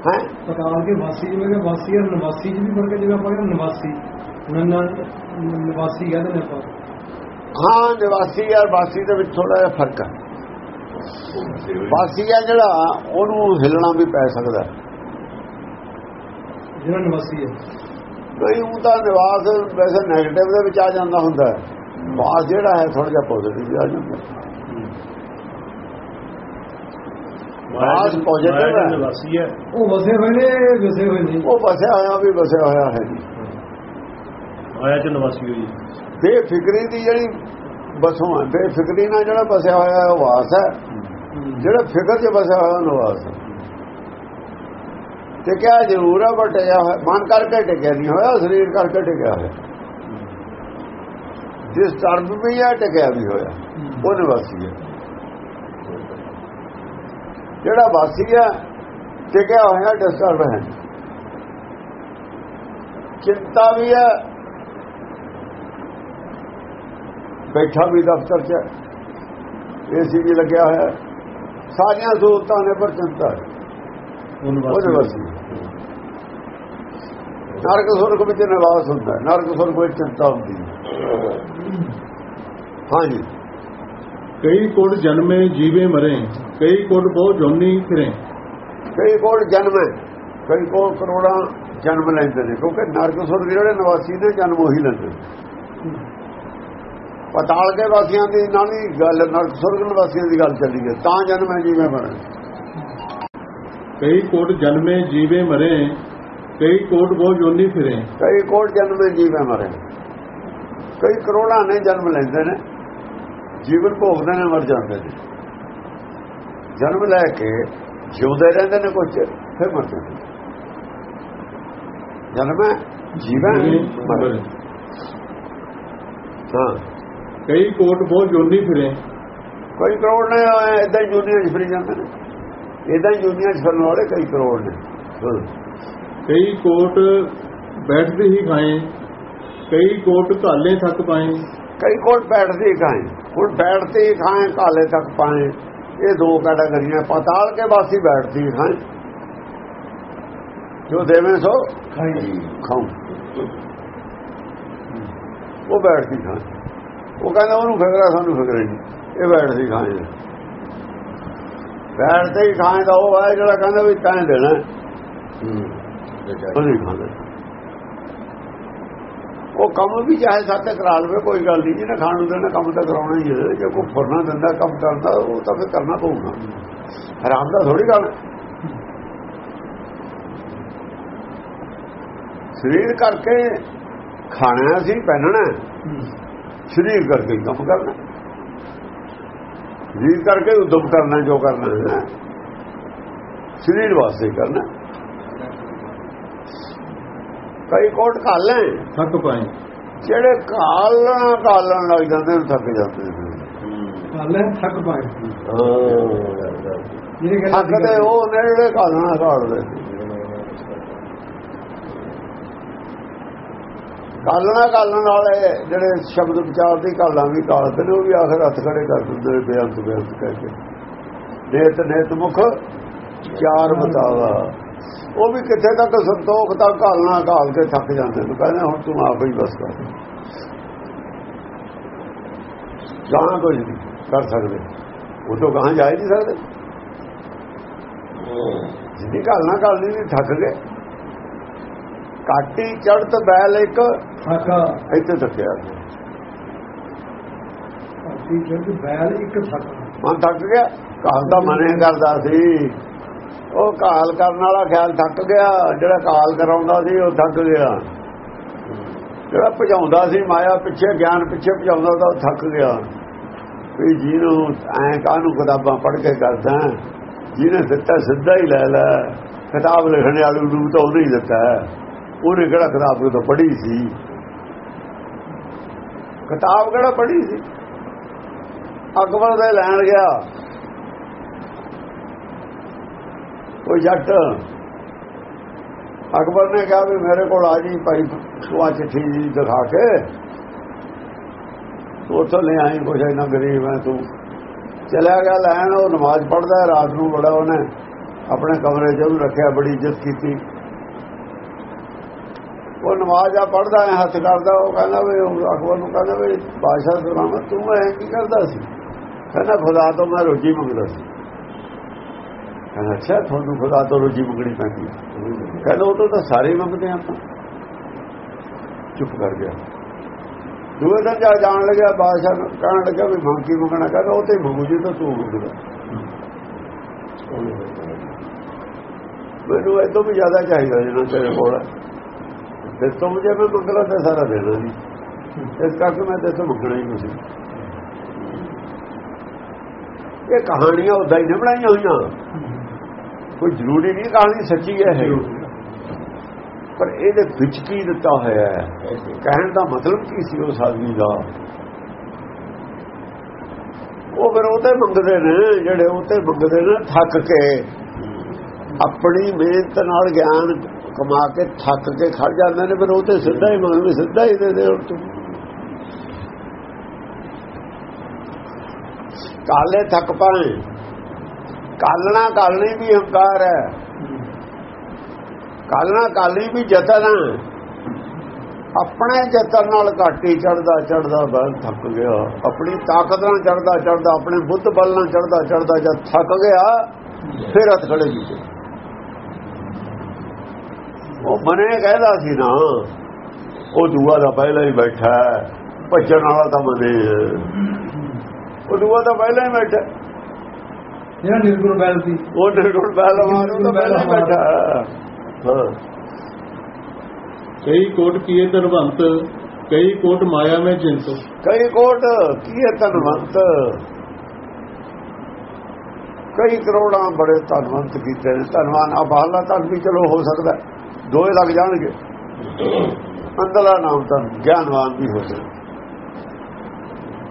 ਹੈ? ਪਤਾਲ ਕੇ ਵਾਸੀ ਜਿਵੇਂ ਵਾਸੀ ਔਰ ਨਿਵਾਸੀ ਚ ਵੀ ਹੈ ਜਿਵੇਂ ਆਪਾਂ ਕਹਿੰਦੇ ਨਿਵਾਸੀ। ਨੰਨਾ ਨਿਵਾਸੀ ਕਹਿੰਦੇ ਨੇ ਆਪਾਂ। ਹਾਂ ਨਿਵਾਸੀ ਯਾਰ ਵਾਸੀ ਦੇ ਵਿੱਚ ਥੋੜਾ ਜਿਹਾ ਫ਼ਰਕ ਹੈ। ਵਾਸੀ ਹੈ ਜਿਹੜਾ ਉਹਨੂੰ ਹਿੱਲਣਾ ਵੀ ਪੈ ਸਕਦਾ। ਜਿਹੜਾ ਨਿਵਾਸੀ ਹੈ। ਨਹੀਂ ਉਹ ਤਾਂ ਨਿਵਾਸ ਵੈਸੇ 네ਗੇਟਿਵ ਦੇ ਵਿੱਚ ਆ ਜਾਂਦਾ ਹੁੰਦਾ ਵਾਸ ਜਿਹੜਾ ਹੈ ਥੋੜਾ ਜਿਹਾ ਪੋਜ਼ਿਟਿਵ ਆ ਜਾਂਦਾ ਵਾਸ ਪੋਜ਼ਿਟਿਵ ਹੈ। ਨਿਵਾਸੀ ਹੈ। ਉਹ ਵਸੇ ਹੋਏ ਨੇ ਵਸੇ ਹੋਏ ਨਹੀਂ ਉਹ ਵਸਿਆ ਹੋਇਆ ਵੀ ਵਸਿਆ ਹੋਇਆ ਹੈ। ਜੀ ਆਇਆ ਚ ਨਿਵਾਸੀ ਹੋਈ। ਬੇਫਿਕਰੀ ਦੀ ਜਿਹੜੀ ਬਸੋਂ ਹੈ ਬੇਫਿਕਰੀ ਨਾਲ ਜਿਹੜਾ ਵਸਿਆ ਹੋਇਆ ਹੈ ਉਹ ਵਾਸ ਹੈ। ਜਿਹੜਾ ਫਿਕਰ 'ਚ ਵਸਿਆ ਹੋਇਆ ਉਹ ਨਿਵਾਸ ਹੈ। ਤੇ ਕਿਆ ਜ਼ਰੂਰ ਹੈ ਬਟਿਆ ਹੋਇਆ ਮਨ ਕਰਕੇ ਟਿਕਿਆ ਨਹੀਂ ਹੋਇਆ ਸਰੀਰ ਕਰਕੇ ਟਿਕਿਆ ਹੋਇਆ। ਜਿਸ ਤਰਬ ਵੀ ਹੈ ਟਿਕਿਆ ਵੀ ਹੋਇਆ। ਉਹ ਨਿਵਾਸੀ ਹੈ। ਜਿਹੜਾ ਵਾਸੀ ਹੈ ਟਿਕਿਆ ਹੋਇਆ ਡਿਸਟਰਬ ਹੈ। ਚਿੰਤਾ ਵੀ ਹੈ। ਬੈਠਾ ਵੀ ਦਫ਼ਤਰ 'ਚ। ਏਸੀ ਵੀ ਲੱਗਿਆ ਹੋਇਆ। ਸਾਰੀਆਂ ਸਹੂਲਤਾਂ ਨੇ ਪਰ ਚਿੰਤਾ ਹੈ। ਉਹ ਉਹ ਨਿਵਾਸੀ ਨਰਕ ਸੁਰਗ ਵਿੱਚ ਨਿਵਾਸ ਹੁੰਦਾ ਨਰਕ ਸੁਰਗ ਵਿੱਚ ਚਿੰਤਾ ਹੁੰਦੀ ਹੈ। ਹਾਂਜੀ। ਕਈ ਕੋਟ ਜਨਮੇ ਜੀਵੇ ਮਰੇ ਕਈ ਕੋਟ ਬਹੁ ਜੋਨੀ ਫਿਰੇ। ਕਈ ਕੋਲ ਜਨਮ ਕਈ ਕੋਲ ਕਰੋੜਾਂ ਜਨਮ ਲੈਂਦੇ ਨੇ ਕਿਉਂਕਿ ਨਰਕ ਸੁਰਗ ਜਿਹੜੇ ਨਿਵਾਸੀ ਨੇ ਜਨਮ ਉਹੀ ਲੈਂਦੇ ਪਤਾਲ ਦੇ ਵਾਸੀਆਂ ਦੀ ਨਾਲ ਹੀ ਗੱਲ ਨਰਕ ਸੁਰਗ ਨਿਵਾਸੀਆਂ ਦੀ ਗੱਲ ਚੱਲੀ ਹੈ ਤਾਂ ਜਨਮ ਹੈ ਜਿਵੇਂ ਬਣੇ ਕਈ ਕੋਟ ਜਨਮੇ ਜੀਵੇ ਮਰੇ ਕਈ ਕੋਟ ਬਹੁ ਜੋਨੀ ਫਿਰੇ। ਕਈ ਕੋਟ ਜਨਮ ਜੀਵੇਂ ਮਰੇ। ਕਈ ਕਰੋੜਾਂ ਨੇ ਜਨਮ ਲੈਂਦੇ ਨੇ। ਜੀਵਨ ਭੋਗਦੇ ਨੇ ਮਰ ਜਾਂਦੇ ਨੇ। ਜਨਮ ਲੈ ਕੇ ਜਿਉਂਦੇ ਰਹਿੰਦੇ ਨੇ ਕੁਝ ਚਿਰ, ਫਿਰ ਮਰ ਜਾਂਦੇ ਨੇ। ਜਨਮ ਜੀਵਨ ਮਰੇ ਹਾਂ। ਕਈ ਕੋਟ ਬਹੁ ਜੋਨੀ ਫਿਰੇ। ਕਈ ਕਰੋੜ ਨੇ ਇਦਾਂ ਹੀ ਦੁਨੀਆ 'ਚ ਫਿਰੀ ਜਾਂਦੇ ਨੇ। ਇਦਾਂ ਹੀ ਦੁਨੀਆ 'ਚ ਫਿਰਨ ਵਾਲੇ ਕਈ ਕਰੋੜ ਨੇ। ਕਈ ਕੋਟ ਬੈਠਦੇ ਹੀ ਖਾਏ ਕਈ ਕੋਟ ਘਾਲੇ ਥੱਕ ਪਾਏ। ਕਈ ਕੋਟ ਬੈਠਦੇ ਖਾਏ ਹੁਣ ਬੈਠਦੇ ਹੀ ਖਾਏ ਕਾਲੇ ਤੱਕ ਪਾਏ। ਇਹ ਦੋ ਕੈਟਾਗਰੀਆਂ ਪਤਾਲ ਕੇ ਬਾਸੀ ਬੈਠਦੀ ਹੀ ਖਾਏ। ਜੋ ਦੇਵੇਂ ਸੋ ਖਾਈ। ਖਾਉ। ਉਹ ਬੈਠਦੀ ਖਾਏ। ਉਹ ਕਹਿੰਦਾ ਉਹਨੂੰ ਫਿਕਰ ਸਾਨੂੰ ਫਿਕਰ ਨਹੀਂ। ਇਹ ਬੈਠਦੀ ਖਾਏ। ਬੈਠਦੇ ਹੀ ਖਾਏ ਦਾ ਉਹ ਹੈ ਜਿਹੜਾ ਕਹਿੰਦਾ ਵੀ ਤੈਂ ਦੇਣਾ ਉਹ ਨਹੀਂ ਖਾਂਦਾ। ਉਹ ਕੰਮ ਵੀ ਚਾਹੇ ਸਾਤੇ ਕਰਾ ਲਵੇ, ਕੋਈ ਗੱਲ ਨਹੀਂ। ਜਿਹਨੇ ਖਾਣ ਨੂੰ ਦੇਣਾ, ਕੰਮ ਤਾਂ ਕਰਾਉਣਾ ਹੀ ਹੈ। ਜੇ ਕੋਈ ਫੁਰਨਾ ਦਿੰਦਾ, ਕੰਮ ਕਰਦਾ, ਉਹ ਤਾਂ ਫਿਰ ਕਰਨਾ ਪਊਗਾ। ਹਰਾਮ ਦਾ ਥੋੜੀ ਗੱਲ। ਸਰੀਰ ਕਰਕੇ ਖਾਣਾ ਸੀ ਪਹਿਨਣਾ ਸਰੀਰ ਕਰਕੇ ਕੰਮ ਕਰਨਾ। ਸਰੀਰ ਕਰਕੇ ਉਦਮ ਕਰਨਾ, ਜੋ ਕਰਨਾ ਹੈ। ਸਰੀਰ ਵਾਸਤੇ ਕਰਨਾ। ਕਈ ਕੋਟ ਕਾਲੇ ਥੱਕ ਪਾਏ ਜਿਹੜੇ ਕਾਲਣਾ ਕਾਲਣ ਲੱਗ ਜਾਂਦੇ ਨੇ ਥੱਕ ਜਾਂਦੇ ਨੇ। ਹਾਲੇ ਥੱਕ ਪਾਏ ਥੱਕਦੇ ਉਹ ਕਾਲਣਾ ਕਾਲਦੇ ਕਾਲਣਾ ਕਾਲਣ ਵਾਲੇ ਜਿਹੜੇ ਸ਼ਬਦ ਵਿਚਾਰ ਦੀ ਕਾਲਾਂ ਵੀ ਕਾਲਦੇ ਨੇ ਉਹ ਵੀ ਆਖਰ ਹੱਥ ਖੜੇ ਕਰ ਦਿੰਦੇ ਨੇ ਬੇਅੰਤ ਬੇਅੰਤ ਕਰਕੇ ਨੇਤ ਨੇਤ ਮੁਖ ਚਾਰ ਬਤਾਵਾ ਉਹ ਵੀ ਕਿੱਥੇ ਤੱਕ ਸੰਤੋਖ ਤੱਕ ਕਾਲਣਾ ਕਾਲ ਕੇ ਥੱਕ ਜਾਂਦੇ ਨੇ। ਕਹਿੰਦੇ ਹੁਣ ਤੂੰ ਆਪ ਹੀ ਬਸ ਕਰ। ਗਾਂ ਕੁਝ ਨਹੀਂ ਕਰ ਸਕਦੇ। ਉਹ ਤੋਂ ਗਾਂ ਜਾ ਨਹੀਂ ਸਕਦੇ। ਜਿੱਦੀ ਕਾਲਣਾ ਕਾਲਣੀ ਨਹੀਂ ਥੱਕ ਗਏ। ਕਾਟੀ ਚੜਤ ਬੈਲ ਇੱਕ ਥੱਕਾ। ਇੱਥੇ ਥੱਕਿਆ। ਅਸੀਂ ਜਿਹੜੀ ਬੈਲ ਇੱਕ ਥੱਕ। ਮਨ ਥੱਕ ਗਿਆ। ਕਾਲ ਦਾ ਮਨੇ ਕਰਦਾ ਸੀ। ਉਹ ਕਾਲ ਕਰਨ ਵਾਲਾ ਖਿਆਲ ਥੱਕ ਗਿਆ, ਜਿਹੜਾ ਕਾਲ ਕਰਾਉਂਦਾ ਸੀ ਉਹ ਥੱਕ ਗਿਆ। ਜਿਹੜਾ ਭਜਾਉਂਦਾ ਸੀ ਮਾਇਆ ਪਿੱਛੇ, ਗਿਆਨ ਪਿੱਛੇ ਭਜਾਉਂਦਾ ਤਾਂ ਉਹ ਥੱਕ ਗਿਆ। ਵੀ ਜਿਹਨੂੰ ਐ ਕਾਹਨੂੰ ਕਿਤਾਬਾਂ ਪੜ੍ਹ ਕੇ ਕਰਦਾ ਜਿਹਨੇ ਦਿੱਤਾ ਸਿੱਧਾ ਹੀ ਲੈ ਲੈ। ਕਿਤਾਬ ਲਿਖਣ ਵਾਲੇ ਨੂੰ ਤਾਂ ਉਹਨੇ ਹੀ ਦਿੱਤਾ ਉਹਨੇ ਕਿਹੜਾ ਕਿਤਾਬ ਉਹ ਪੜ੍ਹੀ ਸੀ? ਕਿਤਾਬ ਕਿਹੜਾ ਪੜ੍ਹੀ ਸੀ? ਅਕਬਰ ਦੇ ਲੈਣ ਗਿਆ। ਕੋਈ ਜੱਟ। ਅਕਬਰ ਨੇ ਕਿਹਾ ਵੀ ਮੇਰੇ ਕੋਲ ਆ ਜੀ ਭਾਈ, ਤੂੰ ਚਿੱਠੀ ਜੀ ਦਿਖਾ ਕੇ। ਉੱਥੋਂ ਲੈ ਆਈ, ਕੁਛ ਇੰਨਾ ਗਰੀਬ ਹੈ ਤੂੰ। ਚਲਿਆ ਗਿਆ ਲੈਣ, ਉਹ ਨਮਾਜ਼ ਪੜ੍ਹਦਾ ਰਾਤ ਨੂੰ ਬੜਾ ਉਹਨੇ ਆਪਣੇ ਕਮਰੇ 'ਚ ਉਹਨੂੰ ਰੱਖਿਆ, ਬੜੀ ਇੱਜ਼ਤ ਕੀਤੀ। ਉਹ ਨਮਾਜ਼ ਆ, ਪੜ੍ਹਦਾ ਹੈ, ਹੱਥ ਕਰਦਾ, ਉਹ ਕਹਿੰਦਾ ਵੀ ਅਕਬਰ ਨੂੰ ਕਹਿੰਦਾ ਵੀ, ਬਾਦਸ਼ਾਹ ਸੁਲਾਮਾ ਤੂੰ ਐ ਕੀ ਕਰਦਾ ਸੀ? ਕਹਿੰਦਾ, ਖੁਦਾ ਤੋਂ ਮੈਂ ਰੋਜੀ ਮੰਗਦਾ ਸੀ। ਅੱਛਾ, ਤੁਹਾਨੂੰ ਖੁਦਾ ਤੋਂ ਰੋਜੀ ਮੰਗਣੀ ਪੈਂਦੀ ਕਹਿੰਦਾ, ਉਹ ਤੋਂ ਤਾਂ ਸਾਰੇ ਮੰਗਦੇ ਆ ਆਪਾਂ। ਚੁੱਪ ਕਰ ਗਿਆ। ਦੂਏ ਦਿਨ ਜਾ ਜਾਣ ਲੱਗਿਆ, ਬਾਦਸ਼ਾਹ ਨੂੰ ਕਹਿਣ ਲੱਗਾ ਵੀ ਮੰਗ ਮੰਗਣਾ ਕਹਿੰਦਾ, ਉਹ ਤੇ ਮੰਗੂ ਜੀ ਤਾਂ ਤੂੰ ਮੰਗਦਾ ਮੈਨੂੰ ਇਹ ਤੋਂ ਵੀ ਜ਼ਿਆਦਾ ਚਾਹੀਦਾ ਜਿੰਨਾ ਤੇਰੇ ਕੋਲ ਹੈ ਤੇ ਤੁਮ ਜੇ ਮੈਂ ਮੰਗਲਾ ਤੇ ਸਾਰਾ ਦੇਣਾ ਜੀ। ਇਸ ਕਰਕੇ ਮੈਂ ਤੇ ਤੋਂ ਮੰਗਣਾ ਹੀ ਨਹੀਂ ਇਹ ਕਹਾਣੀਆਂ ਉਦਾਂ ਹੀ ਨਹੀਂ ਬਣਾਈਆਂ ਹੋਈਆਂ। ਕੋਈ ਜ਼ਰੂਰੀ ਨਹੀਂ ਕਹਾਣੀ ਸੱਚੀ ਹੈ ਇਹ। ਪਰ ਇਹਦੇ ਵਿੱਚ ਕੀ ਦਿੱਤਾ ਹੋਇਆ ਹੈ? ਕਹਿਣ ਦਾ ਮਤਲਬ ਕੀ ਸੀ ਉਸ ਆਦਮੀ ਦਾ? ਉਹ ਫਿਰ ਉਹਤੇ ਮੰਗਦੇ ਨੇ ਜਿਹੜੇ ਉਹਤੇ ਮੰਗਦੇ ਨੇ ਥੱਕ ਕੇ। ਆਪਣੀ ਮਿਹਨਤ ਨਾਲ ਗਿਆਨ ਕਮਾ ਕੇ ਥੱਕ ਕੇ ਖੜ ਜਾਂਦੇ ਨੇ ਫਿਰ ਉਹਤੇ ਸਿੱਧਾ ਹੀ ਮੰਗਦੇ ਸਿੱਧਾ ਹੀ ਦੇ ਦੇ ਕਾਲੇ ਥੱਕ ਪਾਏ। ਕਾਲਣਾ ਕਾਲਣੀ ਵੀ ਹੰਕਾਰ ਹੈ। ਕਾਲਣਾ ਕਾਲਣੀ ਵੀ ਜਤਨ ਹੈ। ਆਪਣੇ ਜਤਨ ਨਾਲ ਘਾਟੀ ਚੜਦਾ ਚੜਦਾ ਬਲ ਥੱਕ ਗਿਆ। ਆਪਣੀ ਤਾਕਤ ਨਾਲ ਚੜਦਾ ਚੜਦਾ ਆਪਣੇ ਬੁੱਧ ਬਲ ਨਾਲ ਚੜਦਾ ਚੜਦਾ ਜਦ ਥੱਕ ਗਿਆ, ਫਿਰ ਹੱਥ ਖੜੇ ਕੀਤੇ। ਉਹ ਮਨੇ ਕਹਿੰਦਾ ਸੀ ਨਾ, ਉਹ ਦੂਆ ਦਾ ਪਹਿਲਾਂ ਹੀ ਬੈਠਾ ਭੱਜਣ ਵਾਲਾ ਤਾਂ ਮਨੇ ਉਹ ਦੂਆ ਦਾ ਪਹਿਲਾਂ ਹੀ ਬੈਠਾ ਜਿਹੜਾ ਨਿਰਗੁਣ ਬੈਲ ਸੀ। ਉਹ ਨਿਰਗੁਣ ਪਹਿਲਵਾਨ ਉਹ ਤਾਂ ਪਹਿਲਾਂ ਹੀ ਬੈਠਾ। ਹੈ। ਕਈ ਕੋਟ ਕੀਏ ਧਨਵੰਤ ਕਈ ਕੋਟ ਮਾਇਆ ਮੈਂ ਜਿੰਤ। ਕਈ ਕੋਟ ਕੀ ਹੈ ਧਨਵੰਤ। ਕਈ ਕਰੋੜਾਂ ਬੜੇ ਧਨਵੰਤ ਕੀਤੇ ਨੇ। ਧਨਵਾਨ ਆ ਬਾਹਲਾ ਤੱਕ ਵੀ ਚਲੋ ਹੋ ਸਕਦਾ। ਦੋਏ ਲੱਗ ਜਾਣਗੇ। ਅੰਦਲਾ ਨਾਮ ਤਾਂ ਗਿਆਨਵਾਨ ਵੀ ਹੋ ਸਕਦਾ।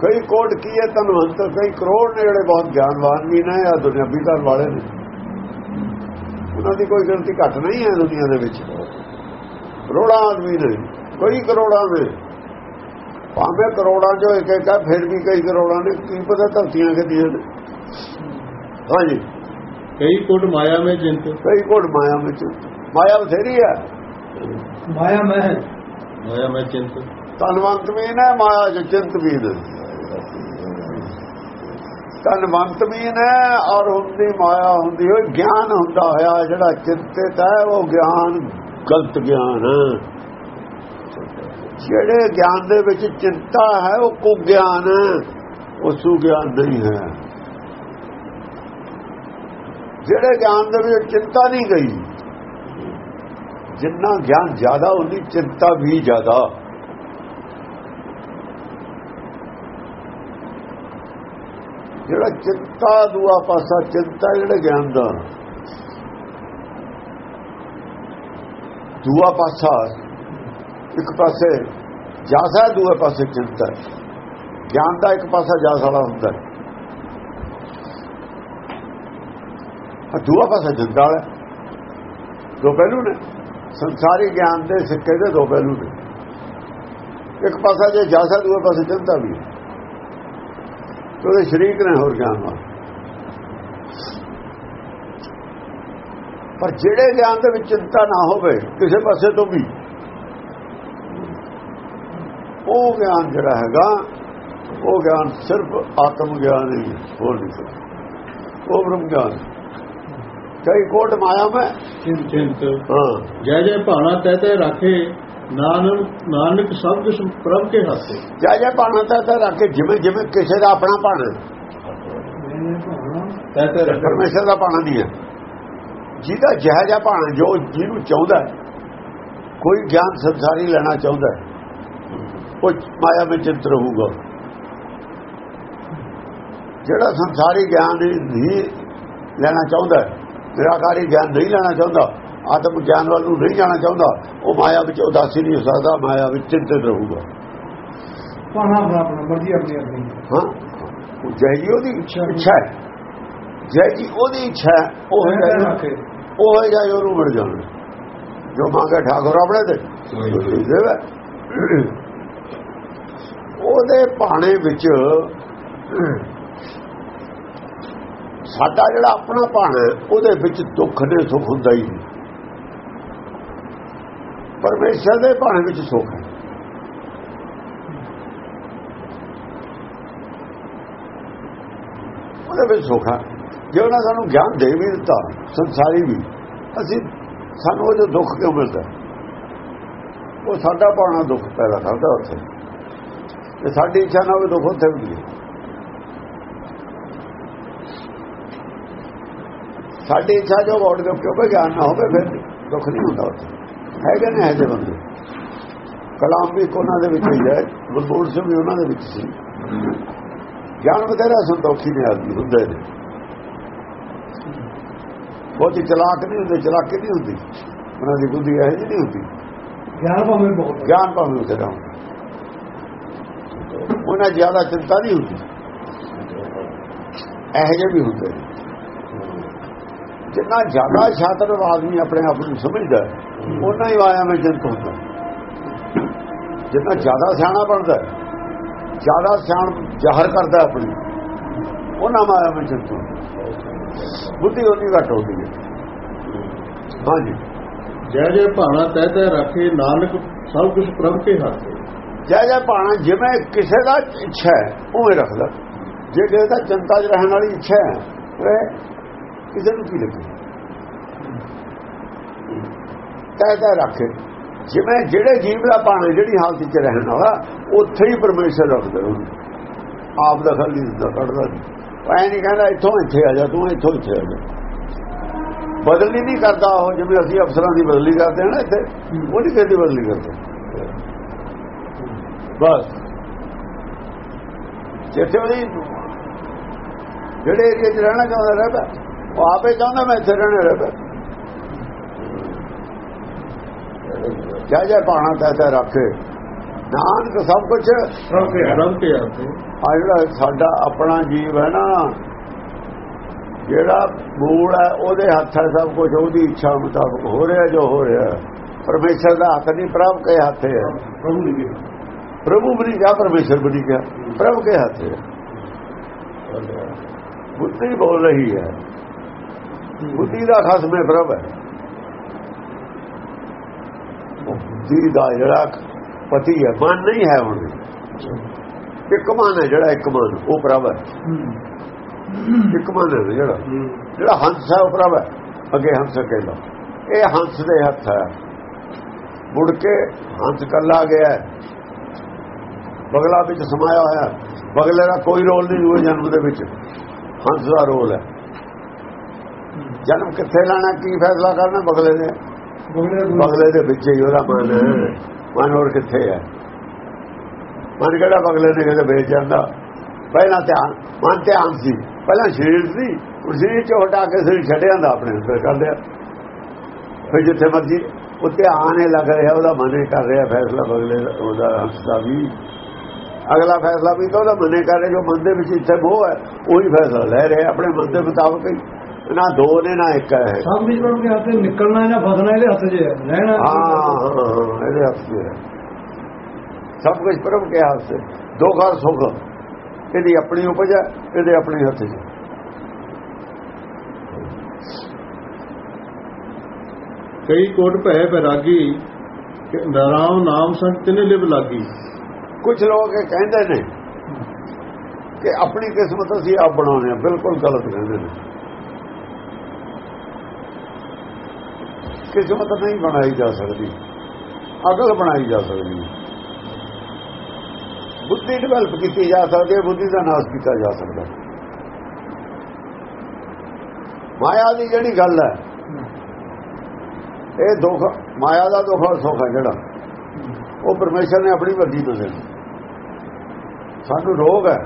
ਕਈ ਕੋਟ ਕੀ ਹੈ ਧਨਵੰਤ ਕਈ ਕਰੋੜ ਨੇ ਜਿਹੜੇ ਬਹੁਤ ਗਿਆਨਵਾਨ ਵੀ ਨੇ ਆ ਦੁਨਿਆਵੀ ਘਰ ਵਾਲੇ ਨੇ। ਉਹਨਾਂ ਦੀ ਕੋਈ ਗਿਣਤੀ ਘੱਟ ਨਹੀਂ ਹੈ ਦੁਨੀਆ ਦੇ ਵਿੱਚ। ਕਰੋੜਾਂ ਆਦਮੀ ਨੇ ਕਈ ਕਰੋੜਾਂ ਨੇ। ਭਾਵੇਂ ਕਰੋੜਾਂ ਚੋਂ ਇੱਕ ਇੱਕ ਆ ਫਿਰ ਵੀ ਕਈ ਕਰੋੜਾਂ ਨੇ। ਕੀ ਪਤਾ ਧਰਤੀਆਂ ਕਿੰਨੀਆਂ ਨੇ। ਹਾਂਜੀ। ਕਈ ਕੋਟ ਮਾਇਆ ਮੈਂ ਜਿੰਤ। ਕਈ ਕੋਟ ਮਾਇਆ ਵਿੱਚ ਮਾਇਆ ਬਥੇਰੀ ਹੈ। ਮਾਇਆ ਮੈਂ ਹੈ ਮਾਇਆ ਮੈਂ ਚਿੰਤ। ਤਨਵੰਤ ਵੀ ਨੇ ਮਾਇਆ ਚ ਚਿੰਤ ਵੀ ਨੇ। ਤਨਵੰਤ ਵੀ ਨੇ ਔਰ ਹੁੰਦੀ ਮਾਇਆ ਹੁੰਦੀ ਹੋਈ, ਗਿਆਨ ਹੁੰਦਾ ਹੋਇਆ, ਜਿਹੜਾ ਚਿੰਤਿਤ ਹੈ, ਉਹ ਗਿਆਨ, ਗਲਤ ਗਿਆਨ ਜਿਹੜੇ ਗਿਆਨ ਦੇ ਵਿੱਚ ਚਿੰਤਾ ਹੈ, ਉਹ ਕੋ ਗਿਆਨ ਹੈ, ਉਹ ਸੂ ਗਿਆਨ ਨਹੀਂ ਹੈ। ਜਿਹੜੇ ਗਿਆਨ ਦੇ ਵਿੱਚ ਚਿੰਤਾ ਨਹੀਂ ਗਈ, ਜਿੰਨਾ ਗਿਆਨ ਜ਼ਿਆਦਾ, ਉਨੀ ਚਿੰਤਾ ਵੀ ਜ਼ਿਆਦਾ। ਜਿਹੜਾ ਚਿੰਤਾ ਦੂਆ ਪਾਸਾ, ਚਿੰਤਾ ਜਿਹੜਾ ਗਿਆਨ ਦਾ। ਦੂਆ ਪਾਸਾ, ਇੱਕ ਪਾਸੇ ਜਾਸਾ ਦੂਏ ਪਾਸੇ ਚਿੰਤਾ ਗਿਆਨ ਦਾ ਇੱਕ ਪਾਸਾ ਜਾਸ ਵਾਲਾ ਹੁੰਦਾ ਹੈ। ਦੂਆ ਪਾਸਾ ਚਿੰਤਾ ਵਾਲਾ ਦੋ ਪਹਿਲੂ ਨੇ। ਸੰਸਾਰੀ ਗਿਆਨ ਦੇ ਸਿੱਕੇ ਦੇ ਦੋ ਪਹਿਲੂ ਨੇ। ਇੱਕ ਪਾਸਾ ਜੇ ਜਾਸਾ ਦੂਏ ਪਾਸੇ ਚਿੰਤਾ ਵੀ ਹੈ। ਉਹਦੇ ਸ਼ਰੀਕ ਨੇ ਹੋਰ ਗਿਆਨ ਨਾਲ ਪਰ ਜਿਹੜੇ ਗਿਆਨ ਦੇ ਵਿੱਚ ਚਿੰਤਾ ਨਾ ਹੋਵੇ ਕਿਸੇ ਪਾਸੇ ਤੋਂ ਵੀ ਉਹ ਗਿਆਨ ਜਿਹੜਾ ਹੈਗਾ ਉਹ ਗਿਆਨ ਸਿਰਫ ਆਤਮ ਗਿਆਨ ਹੀ ਹੋਰ ਨਹੀਂ ਉਹ ਬ੍ਰਹਮ ਗਿਆਨ। ਕਈ ਕੋਟ ਮਾਇਆ ਮੈਂ ਚਿੰਤ ਹਾਂ। ਜੈ ਜੈ ਭਾਣਾ ਤੈ ਤੈ ਰਾਖੇ ਨਾਨਕ ਨਾਨਕ ਸਭ ਕੁਛ ਪ੍ਰਭ ਕੇ ਹੱਥੇ ਜਾ ਜਾ ਪਾਣਾ ਤਾਂ ਤਾਂ ਰੱਖ ਕੇ ਜਿਵੇਂ ਜਿਵੇਂ ਕਿਸੇ ਦਾ ਆਪਣਾ ਪਾਣਾ ਤੈ ਪਰਮੇਸ਼ਰ ਦਾ ਪਾਣਾ ਨਹੀਂ ਹੈ। ਜਿਹਦਾ ਜਿਹੜਾ ਜਿਹਾ ਪਾਣਾ ਜੋ ਜਿਹਨੂੰ ਚਾਹੁੰਦਾ। ਕੋਈ ਗਿਆਨ ਸੰਸਾਰੀ ਲੈਣਾ ਚਾਹੁੰਦਾ ਉਹ ਮਾਇਆ ਵਿੱਚ ਚਿੰਤ ਰਹੂਗਾ। ਜਿਹੜਾ ਸੰਸਾਰੀ ਗਿਆਨ ਨਹੀਂ ਲੈਣਾ ਚਾਹੁੰਦਾ ਨਿਰਾਕਾਰੀ ਗਿਆਨ ਨਹੀਂ ਲੈਣਾ ਚਾਹੁੰਦਾ ਆਤਮ ਗਿਆਨ ਵੱਲ ਨੂੰ ਨਹੀਂ ਜਾਣਾ ਚਾਹੁੰਦਾ ਉਹ ਮਾਇਆ ਵਿੱਚ ਉਦਾਸੀ ਨਹੀਂ ਹੋ ਸਕਦਾ ਮਾਇਆ ਵਿੱਚ ਚਿੰਤਿਤ ਰਹੂਗਾ। ਭਾਣਾ ਆਪਣਾ ਮਰਜ਼ੀ ਆਪਣੀ ਆਪਣੀ। ਹਾਂ? ਜੈ ਜੀ ਉਹਦੀ ਇੱਛਾ। ਹੈ। ਜੈ ਜੀ ਉਹਦੀ ਇੱਛਾ ਹੈ, ਉਹ ਹੈ ਉਹ ਹੈ ਜਾਈ ਉਹਨੂੰ ਮਿਲ ਜਾਣਾ। ਜੋ ਮੰਗੇ ਠਾਕੁਰ ਆਪਣੇ ਤੇ। ਉਹਦੇ ਬਾਣੇ ਵਿੱਚ ਸਾਡਾ ਜਿਹੜਾ ਆਪਣਾ ਹੈ, ਉਹਦੇ ਵਿੱਚ ਦੁੱਖ ਨੇ ਸੁੱਖ ਹੁੰਦਾ ਹੀ ਨਹੀਂ। ਪਰਮੇਸ਼ਰ ਦੇ ਬਾਣੇ ਵਿੱਚ ਸੁੱਖ ਹੈ ਉਹਦੇ ਵਿੱਚ ਸੁੱਖ ਹੈ ਜੇ ਉਹਨਾਂ ਸਾਨੂੰ ਗਿਆਨ ਦੇ ਵੀ ਦਿੱਤਾ ਸੰਸਾਰੀ ਵੀ ਅਸੀਂ ਸਾਨੂੰ ਉਹ ਜੋ ਦੁੱਖ ਕਿਉਂ ਮਿਲਦਾ ਉਹ ਸਾਡਾ ਪਾਣਾ ਦੁੱਖ ਪੈਦਾ ਕਰਦਾ ਉੱਥੇ ਤੇ ਸਾਡੀ ਇੱਛਾ ਨਾਲ ਵੀ ਦੁੱਖ ਉੱਥੇ ਹੁੰਦੀ ਹੈ ਸਾਡੀ ਇੱਛਾ ਜੋ ਗੋਡ ਦੇ ਕਿਉਂਕਿ ਗਿਆਨ ਨਾ ਹੋਵੇ ਫਿਰ ਦੁੱਖ ਨਹੀਂ ਹੁੰਦਾ ਉੱਥੇ ਹੈਗੇ ਨੇ ਇਹਦੇ ਬੰਦੇ। ਕਲਾਮ ਵੀ ਕੋਨਾ ਦੇ ਵਿੱਚ ਹੀ ਹੈ ਗੁਰਬੋੜ ਸਿੰਘ ਵੀ ਉਹਨਾਂ ਦੇ ਵਿੱਚ ਸੀ। ਗਿਆਨ ਬਤੇਰਾ ਸੰਤੋਖੀ ਨੇ ਆਦਮੀ ਹੁੰਦੇ ਨੇ। ਬਹੁਤੀ ਚਲਾਕ ਨਹੀਂ ਹੁੰਦੇ ਚਲਾਕੀ ਨਹੀਂ ਹੁੰਦੀ। ਉਹਨਾਂ ਦੀ ਬੁੱਧੀ ਇਹ ਜਿਹੀ ਨਹੀਂ ਹੁੰਦੀ। ਗਿਆਨ ਭਾਵੇਂ ਬਹੁਤ। ਗਿਆਨ ਭਾਵੇਂ ਹੁੰਦਾ ਉਹਨਾਂ ਜ਼ਿਆਦਾ ਚਿੰਤਾ ਨਹੀਂ ਹੁੰਦੀ। ਇਹ ਜਿਹੇ ਵੀ ਹੁੰਦੇ ਨੇ। ਜਿੰਨਾ ਜ਼ਿਆਦਾ ਛਾਤਰ ਆਦਮੀ ਆਪਣੇ ਆਪ ਨੂੰ ਸਮਝਦਾ ਉਹਨਾਂ ਹੀ ਆਇਆ ਮੈਂ ਚਿੰਤ ਹੁੰਦਾ ਜਿੰਨਾ ਜ਼ਿਆਦਾ ਸਿਆਣਾ ਬਣਦਾ ਜ਼ਿਆਦਾ ਸਿਆਣ ਜ਼ਾਹਰ ਕਰਦਾ ਆਪਣੀ ਉਹਨਾਂ ਮਾਇਆ ਚਿੰਤ ਹੁੰਦਾ ਬੁੱਧੀ ਉਹਦੀ ਘੱਟ ਹੁੰਦੀ ਹੈ। ਹਾਂਜੀ। ਜੈ ਜੈ ਭਾਣਾ ਤੈ ਤੈ ਰਾਖੇ ਨਾਨਕ ਸਭ ਕੁਛ ਪ੍ਰਭ ਕੇ ਹੱਥੇ। ਜੈ ਜੈ ਪਾਣਾ ਜਿਵੇਂ ਕਿਸੇ ਦਾ ਇੱਛਾ ਹੈ ਉਵੇਂ ਰੱਖਦਾ ਜੇ ਕਿਸੇ ਦਾ ਚਿੰਤਾ 'ਚ ਰਹਿਣ ਵਾਲੀ ਇੱਛਾ ਹੈ ਕਿਸੇ ਨੂੰ ਕੀ ਲੱਗੇ? ਤੈ ਤੈ ਰੱਖੇ ਜਿਵੇਂ ਜਿਹੜੇ ਜੀਵ ਦਾ ਪਾਣਾ ਜਿਹੜੀ ਹਾਲਤ 'ਚ ਰਹਿਣ ਵਾਲਾ ਉੱਥੇ ਹੀ ਪਰਮੇਸ਼ਰ ਰੱਖਦਾ ਉਹਨੂੰ। ਆਪ ਦਾ ਖਾਲੀ ਦਾ ਕੱਢਦਾ ਐ ਨਹੀਂ ਕਹਿੰਦਾ, ਇੱਥੋਂ ਇੱਥੇ ਆ ਜਾ, ਤੂੰ ਇੱਥੋਂ ਇੱਥੇ ਆ ਜਾ। ਬਦਲੀ ਨਹੀਂ ਕਰਦਾ ਉਹ, ਜਿਵੇਂ ਅਸੀਂ ਅਫਸਰਾਂ ਦੀ ਬਦਲੀ ਕਰਦੇ ਹਾਂ ਨਾ ਇੱਥੇ। ਉਹ ਨਹੀਂ ਕਿਹਦੀ ਬਦਲੀ ਕਰਦੇ। ਬਸ। ਜਿੱਥੇ ਉਹਦੀ ਜਿਹੜੇ ਏਰੀਆ 'ਚ ਰਹਿਣਾ ਚਾਹੁੰਦਾ ਰਹਿੰਦਾ ਉਹ ਆਪੇ ਚਾਹੁੰਦਾ ਮੈਂ ਇੱਥੇ ਰਹਿਣਾ ਰਹਿਦਾ ਜਾ ਜਾ ਪਾਣਾ ਕਹਤਾ ਰੱਖੇ। ਨਾਨਕ ਸਭ ਕੁਝ ਪ੍ਰਭ ਕੇ ਹੱਥੇ ਆ ਜਿਹੜਾ ਸਾਡਾ ਆਪਣਾ ਜੀਵ ਹੈ ਨਾ ਜਿਹੜਾ ਮੂਲ ਹੈ ਉਹਦੇ ਹੱਥ ਹੈ ਸਭ ਕੁਝ ਉਹਦੀ ਇੱਛਾ ਮੁਤਾਬਕ ਹੋ ਰਿਹਾ ਜੋ ਹੋ ਰਿਹਾ ਪਰਮੇਸ਼ਰ ਦਾ ਹੱਥ ਨਹੀਂ ਪ੍ਰਭ ਕੇ ਹੱਥ ਹੈ। ਪ੍ਰਭੂ ਨੇ ਕਿਹਾ ਪ੍ਰਭੂ ਬਣੀ ਗਿਆ ਪਰਮੇਸ਼ਰ ਬਣੀ ਗਿਆ। ਪ੍ਰਭ ਕੇ ਹੱਥ ਹੈ। ਬੁੱਧੀ ਬੋਲ ਰਹੀ ਹੈ। ਬੁੱਧੀ ਦਾ ਖਸਮ ਹੈ ਪ੍ਰਭ ਹੈ। ਬੁੱਧੀ ਦਾ ਜਿਹੜਾ ਪਤੀ ਹੈ ਮਨ ਨਹੀਂ ਹੈ ਹੁਣ। ਇੱਕ ਮਨ ਹੈ ਜਿਹੜਾ ਇੱਕ ਮਨ ਉਹ ਪ੍ਰਭ ਹੈ। ਇੱਕ ਮਨ ਹੈ ਜਿਹੜਾ। ਜਿਹੜਾ ਹੰਸ ਹੈ ਉਹ ਪ੍ਰਭ ਹੈ। ਅੱਗੇ ਹੰਸ ਕਹਿੰਦਾ। ਇਹ ਹੰਸ ਦੇ ਹੱਥ ਹੈ। ਮੁੜ ਕੇ ਹੰਸ ਕੱਲਾ ਗਿਆ। ਬਗਲਾ ਵਿੱਚ ਸਮਾਇਆ ਹੋਇਆ। ਬਗਲੇ ਦਾ ਕੋਈ ਰੋਲ ਨਹੀਂ ਹੋਏ ਜਨਮ ਦੇ ਵਿੱਚ। ਹੰਸ ਦਾ ਰੋਲ ਹੈ। ਜਨਮ ਕਿੱਥੇ ਲੈਣਾ ਕੀ ਫੈਸਲਾ ਕਰਨਾ ਬਗਲੇ ਦਾ। ਬਗਲੇ ਦੇ। ਵਿੱਚ ਹੀ ਉਹਦਾ ਮਨ। ਮਨ ਹੋਰ ਕਿੱਥੇ ਹੈ? ਮਨ ਕਿਹੜਾ ਬਗਲੇ ਨੇ ਕਿਤੇ ਵੇਚ ਜਾਂਦਾ? ਪਹਿਲਾਂ ਧਿਆਨ ਮਨ ਧਿਆਨ ਸੀ। ਪਹਿਲਾਂ ਸਰੀਰ ਸੀ। ਉਹ ਸਰੀਰ ਚੋਂ ਹਟਾ ਕੇ ਸਰੀਰ ਛੱਡਿਆ ਦਾ ਆਪਣੇ ਅੰਦਰ ਕਰ ਲਿਆ। ਫਿਰ ਜਿੱਥੇ ਮਰਜ਼ੀ ਉਹ ਧਿਆਨ ਹੀ ਲੱਗ ਰਿਹਾ ਉਹਦਾ ਮਨ ਹੀ ਕਰ ਰਿਹਾ ਫੈਸਲਾ ਬਗਲੇ ਦਾ ਉਹਦਾ ਹੰਸ ਦਾ ਵੀ। ਅਗਲਾ ਫੈਸਲਾ ਵੀ ਤਾਂ ਉਹਦਾ ਮਨ ਹੀ ਕਰ ਰਿਹਾ ਜੋ ਮਨ ਦੇ ਵਿੱਚ ਇੱਥੇ ਮੋਹ ਹੈ ਉਹੀ ਫੈਸਲਾ ਲੈ ਰਿਹਾ ਆਪਣੇ ਮਨ ਦੇ ਮੁਤਾਬਕ ਹੀ। ਨਾ ਦੋ ਨੇ ਨਾ ਇੱਕ ਹੈ। ਸਭ ਵਿੱਚ ਪ੍ਰਭ ਦੇ ਹੱਥ ਨਿਕਲਣਾ ਜਾਂ ਫਸਣਾ ਇਹਦੇ ਹੱਥ 'ਚ ਹੈ। ਰਹਿਣਾ ਹਾਂ ਇਹਦੇ ਹੱਥ 'ਚ ਹੈ। ਸਭ ਕੁਝ ਪ੍ਰਭ ਕੇ ਹੱਥ 'ਚ ਦੋ ਘਰ ਸੁਖ। ਇਹਦੀ ਆਪਣੀ ਉਪਜ ਹੈ ਇਹਦੇ ਆਪਣੇ ਹੱਥ 'ਚ। ਕਈ ਕੋਟ ਭੈ ਬੈਰਾਗੀ ਕਿ ਨਾਮ ਨਾਮ ਸੰਤ ਤਿਨੇ ਲਿਵ ਲਾਗੀ। ਕੁਝ ਲੋਕ ਇਹ ਕਹਿੰਦੇ ਨੇ ਕਿ ਆਪਣੀ ਕਿਸਮਤ ਅਸੀਂ ਆਪ ਬਣਾਉਣੇ ਆ ਬਿਲਕੁਲ ਗਲਤ ਕਹਿੰਦੇ ਨੇ। ਕਿਸਮਤ ਨਹੀਂ ਬਣਾਈ ਜਾ ਸਕਦੀ, ਅਕਲ ਬਣਾਈ ਜਾ ਸਕਦੀ। ਹੈ। ਬੁੱਧੀ ਡਿਵੈਲਪ ਕੀਤੀ ਜਾ ਸਕਦੀ ਹੈ, ਬੁੱਧੀ ਦਾ ਨਾਸ਼ ਕੀਤਾ ਜਾ ਸਕਦਾ। ਮਾਇਆ ਦੀ ਜਿਹੜੀ ਗੱਲ ਹੈ, ਇਹ ਦੁੱਖ, ਮਾਇਆ ਦਾ ਦੁੱਖ ਔਰ ਸੁੱਖ ਹੈ ਜਿਹੜਾ। ਉਹ ਪਰਮੇਸ਼ਰ ਨੇ ਆਪਣੀ ਮਰਜ਼ੀ ਤੋਂ ਦੇਣਾ। ਸਾਨੂੰ ਰੋਗ ਹੈ।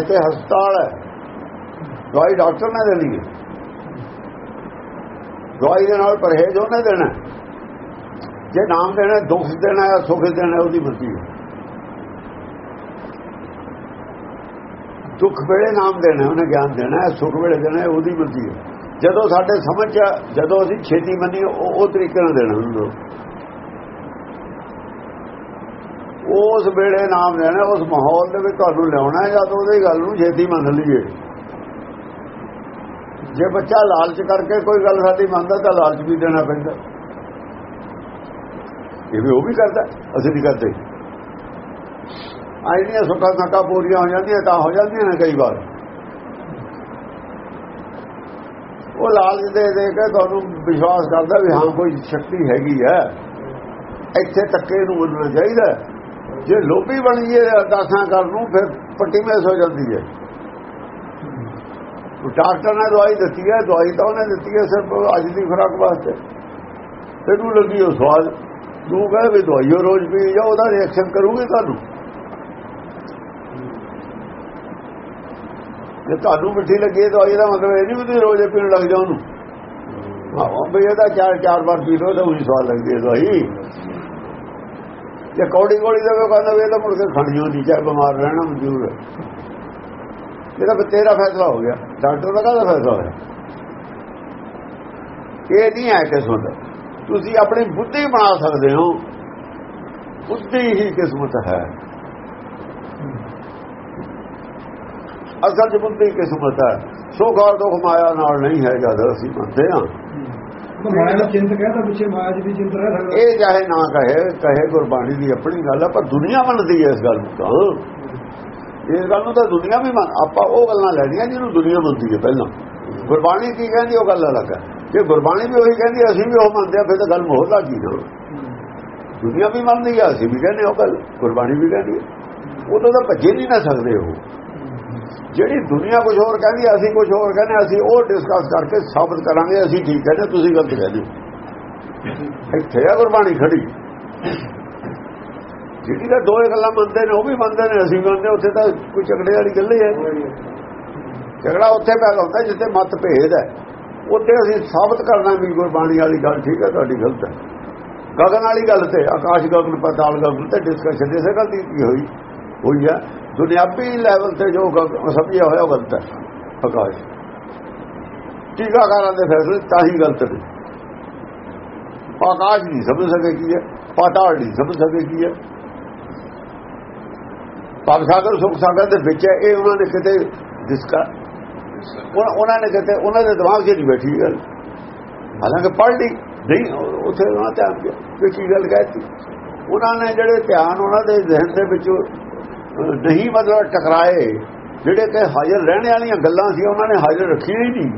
ਇੱਥੇ ਹਸਪਤਾਲ ਹੈ। ਦਵਾਈ ਡਾਕਟਰ ਨੇ ਦੇਣੀ ਹੈ। ਦਵਾਈ ਦੇ ਨਾਲ ਪਰਹੇਜ਼ ਉਹਨੇ ਦੇਣਾ। ਜੇ ਨਾਮ ਦੇਣਾ, ਦੁੱਖ ਦੇਣਾ ਜਾਂ ਸੁੱਖ ਦੇਣਾ, ਉਹਦੀ ਮਰਜ਼ੀ ਹੈ। ਦੁੱਖ ਵੇਲੇ ਨਾਮ ਦੇਣਾ, ਉਹਨੇ ਗਿਆਨ ਦੇਣਾ ਹੈ ਸੁੱਖ ਵੇਲੇ ਦੇਣਾ, ਉਹਦੀ ਮਰਜ਼ੀ ਹੈ। ਜਦੋਂ ਸਾਡੇ ਸਮਝ ਚ ਜਦੋਂ ਅਸੀਂ ਛੇਤੀ ਮੰਨੀ ਉਹ ਤਰੀਕੇ ਨਾਲ ਦੇਣਾ ਉਹਨੂੰ ਉਸ ਵੇਲੇ ਨਾਮ ਦੇਣਾ, ਉਸ ਮਾਹੌਲ ਦੇ ਵਿੱਚ ਤੁਹਾਨੂੰ ਲਿਆਉਣਾ ਹੈ, ਜਦ ਉਹਦੀ ਗੱਲ ਨੂੰ ਛੇਤੀ ਮੰਨ ਲਈਏ। ਜੇ ਬੱਚਾ ਲਾਲਚ ਕਰਕੇ ਕੋਈ ਗੱਲ ਸਾਡੀ ਮੰਨਦਾ ਤਾਂ ਲਾਲਚ ਵੀ ਦੇਣਾ ਪੈਂਦਾ। ਇਹ ਵੀ ਉਹ ਵੀ ਕਰਦਾ, ਅਸੀਂ ਨਹੀਂ ਕਰਦੇ। ਆਈਆਂ ਸੁੱਖਾਂ ਤੱਕਾਂ ਪੂਰੀਆਂ ਹੋ ਜਾਂਦੀਆਂ, ਤਾਂ ਹੋ ਜਾਂਦੀਆਂ ਨੇ ਕਈ ਵਾਰ। ਉਹ ਲਾਲਚ ਦੇ ਦੇ ਕੇ ਤੁਹਾਨੂੰ ਵਿਸ਼ਵਾਸ ਕਰਦਾ ਵੀ ਹਾਂ, ਕੋਈ ਸ਼ਕਤੀ ਹੈਗੀ ਹੈ। ਇੱਥੇ ਤੱਕੇ ਨੂੰ ਮੰਨਣਾ ਚਾਹੀਦਾ। ਜੇ ਲੋਭੀ ਬਣ ਜੀਏ ਅਰਦਾਸਾਂ ਕਰਨ ਨੂੰ ਫਿਰ ਪੱਟੀ ਮੈਸ ਹੋ ਜਾਂਦੀ ਹੈ। ਡਾਕਟਰ ਨੇ ਦਵਾਈ ਦਿੱਤੀ ਹੈ, ਦਵਾਈ ਤਾਂ ਉਹਨੇ ਦਿੱਤੀ ਹੈ ਸਿਰਫ ਅੱਜ ਦੀ ਖੁਰਾਕ ਵਾਸਤੇ। ਤੈਨੂੰ ਲੱਗੀ ਉਹ ਸਵਾਦ ਤੂੰ ਕਹੇ ਵੀ ਦਵਾਈਓ ਰੋਜ਼ ਪੀ ਜਾ ਉਹਦਾ ਰਿਐਕਸ਼ਨ ਕਰੂਗੀ ਤੁਹਾਨੂੰ? ਜੇ ਤੁਹਾਨੂੰ ਮਿੱਠੀ ਲੱਗੀ ਦਵਾਈ ਦਾ ਮਤਲਬ ਇਹ ਨਹੀਂ ਵੀ ਤੁਸੀਂ ਰੋਜ਼ ਪੀਣ ਲੱਗ ਜਾਓ ਉਹਨੂੰ। ਹਾਂ ਬਈ ਇਹਦਾ ਚਾਰ ਚਾਰ ਵਾਰ ਪੀ ਲਓ ਤਾਂ ਉਹੀ ਸਵਾਦ ਲੱਗਦੀ ਹੈ ਦਵਾਈ। ਜੇ ਕੌੜੀ ਕੌੜੀ ਦਾ ਕਹਿੰਦਾ ਵੀ ਇਹ ਤਾਂ ਮੁੜ ਕੇ ਖਾਣੀ ਹੁੰਦੀ, ਚਾਹੇ ਬਿਮਾਰ ਰਹਿਣਾ ਮਜ਼ਦੂਰ ਹੈ। ਇਹਦਾ ਫਿਰ ਤੇਰਾ ਫੈਸਲਾ ਹੋ ਗਿਆ। ਡਾਕਟਰ ਦਾ ਕਾਹਦਾ ਫੈਸਲਾ ਹੋਇਆ। ਇਹ ਨਹੀਂ ਹੈ ਕਿਸਮਤ। ਤੁਸੀਂ ਆਪਣੀ ਬੁੱਧੀ ਬਣਾ ਸਕਦੇ ਹੋ। ਬੁੱਧੀ ਹੀ ਕਿਸਮਤ ਹੈ। ਅਸਲ 'ਚ ਬੁੱਧੀ ਕਿਸਮਤ ਹੈ। ਸੁਖ ਔਰ ਦੁੱਖ ਮਾਇਆ ਨਾਲ ਨਹੀਂ ਹੈ ਜਦ ਅਸੀਂ ਮੰਨਦੇ ਹਾਂ। ਤਾਂ ਮਾਇਆ ਦਾ ਚਿੰਤ ਕਹਿੰਦਾ ਪਿੱਛੇ ਮਾਇਆ ਜੀ ਦੀ ਚਿੰਤ ਰਹਿ ਸਕਦਾ ਇਹ ਚਾਹੇ ਨਾ ਕਹੇ ਕਹੇ ਗੁਰਬਾਣੀ ਦੀ ਆਪਣੀ ਗੱਲ ਹੈ ਪਰ ਦੁਨੀਆ ਮੰਨਦੀ ਹੈ ਇਸ ਗੱਲ ਨੂੰ ਤਾਂ। ਇਸ ਗੱਲ ਨੂੰ ਤਾਂ ਦੁਨੀਆ ਵੀ ਮੰਨ ਆਪਾਂ ਉਹ ਗੱਲਾਂ ਲੈਣੀਆਂ ਜਿਹਨੂੰ ਦੁਨੀਆ ਮੰਨਦੀ ਹੈ ਪਹਿਲਾਂ। ਗੁਰਬਾਣੀ ਕੀ ਕਹਿੰਦੀ, ਉਹ ਗੱਲ ਅਲੱਗ ਹੈ। ਜੇ ਗੁਰਬਾਣੀ ਵੀ ਉਹੀ ਕਹਿੰਦੀ, ਅਸੀਂ ਵੀ ਉਹ ਮੰਨਦੇ ਆ ਫਿਰ ਤਾਂ ਗੱਲ ਮੋਹਰ ਲੱਗੀ ਨਾ। ਦੁਨੀਆ ਵੀ ਮੰਨਦੀ ਹੈ ਅਸੀਂ ਵੀ ਕਹਿੰਦੇ ਉਹ ਗੱਲ। ਗੁਰਬਾਣੀ ਵੀ ਕਹਿੰਦੀ ਹੈ। ਉਦੋਂ ਤਾਂ ਭੱਜੇ ਨਹੀਂ ਨਾ ਸਕਦੇ ਉਹ। ਜਿਹੜੀ ਦੁਨੀਆ ਕੁਝ ਹੋਰ ਕਹਿੰਦੀ ਅਸੀਂ ਕੁਝ ਹੋਰ ਕਹਿੰਦੇ ਅਸੀਂ ਉਹ ਡਿਸਕਸ ਕਰਕੇ ਸਾਬਤ ਕਰਾਂਗੇ, ਅਸੀਂ ਠੀਕ ਕਹਿੰਦੇ ਤੁਸੀਂ ਗਲਤ ਕਹਿੰਦੇ ਹੋ। ਇੱਥੇ ਆ ਗੁਰਬਾਣੀ ਖੜੀ। ਜਿਹੜੀ ਤਾਂ ਦੋਏ ਗੱਲਾਂ ਮੰਨਦੇ ਨੇ ਉਹ ਵੀ ਮੰਨਦੇ ਨੇ ਅਸੀਂ ਮੰਨਦੇ ਉੱਥੇ ਤਾਂ ਕੋਈ ਝਗੜੇ ਵਾਲੀ ਗੱਲ ਹੀ। ਹੈ ਝਗੜਾ ਉੱਥੇ ਪੈਦਾ ਹੁੰਦਾ ਜਿੱਥੇ ਮਤ ਭੇਦ ਹੈ। ਉੱਥੇ ਅਸੀਂ ਸਾਬਤ ਕਰਨਾ ਵੀ ਗੁਰਬਾਣੀ ਵਾਲੀ ਗੱਲ ਠੀਕ ਹੈ ਤੁਹਾਡੀ ਗਲਤ ਹੈ। ਗਗਨ ਵਾਲੀ ਗੱਲ ਤੇ ਆਕਾਸ਼ ਗਗਨ ਪਤਾਲ ਗਗਨ ਤੇ ਡਿਸਕਸ਼ਨ ਇਸੇ ਗੱਲ ਦੀ ਕੀ ਹੋਈ ਹੋਈ ਹੈ। ਦੁਨਿਆਵੀ ਲੈਵਲ ਤੇ ਜੋ ਸਮਝਿਆ ਹੋਇਆ ਗਲਤ ਹੈ ਆਕਾਸ਼। ਟੀਕਾਕਾਰਾਂ ਦੇ ਫੈਸਲੇ ਤਾਂ ਹੀ ਗਲਤ ਨੇ। ਆਕਾਸ਼ ਨਹੀਂ ਸਮਝ ਸਕੇ ਕੀ ਹੈ ਪਾਤਾਲ ਨਹੀਂ ਸਮਝ ਸਕੇ ਕੀ ਹੈ। ਭਵ ਸਾਗਰ, ਸੁਖ ਸਾਗਰ ਦੇ ਵਿੱਚ ਹੈ। ਇਹ ਉਹਨਾਂ ਨੇ ਕਿਤੇ ਜਿਸਕਾ ਉਹਨਾਂ ਨੇ ਕਿਤੇ ਉਹਨਾਂ ਦੇ ਦਿਮਾਗ 'ਚ ਨਹੀਂ ਬੈਠੀ ਗੱਲ। ਹਾਲਾਂਕਿ ਪੜ੍ਹ ਲਈ। ਨਹੀਂ ਉੱਥੇ ਉਹਨਾਂ ਧਿਆਨ ਗਿਆ ਕੀ ਗੱਲ ਕਹਿਤੀ? ਉਹਨਾਂ ਨੇ ਜਿਹੜੇ ਧਿਆਨ ਉਹਨਾਂ ਦੇ ਜ਼ਿਹਨ ਦੇ ਵਿੱਚ ਨਹੀਂ ਮਤਲਬ ਟਕਰਾਏ, ਜਿਹੜੇ ਕਿ ਹਾਜ਼ਰ ਰਹਿਣ ਵਾਲੀਆਂ ਗੱਲਾਂ ਸੀ, ਉਹਨਾਂ ਨੇ ਹਾਜ਼ਰ ਰੱਖੀਆਂ ਹੀ ਨਹੀਂ।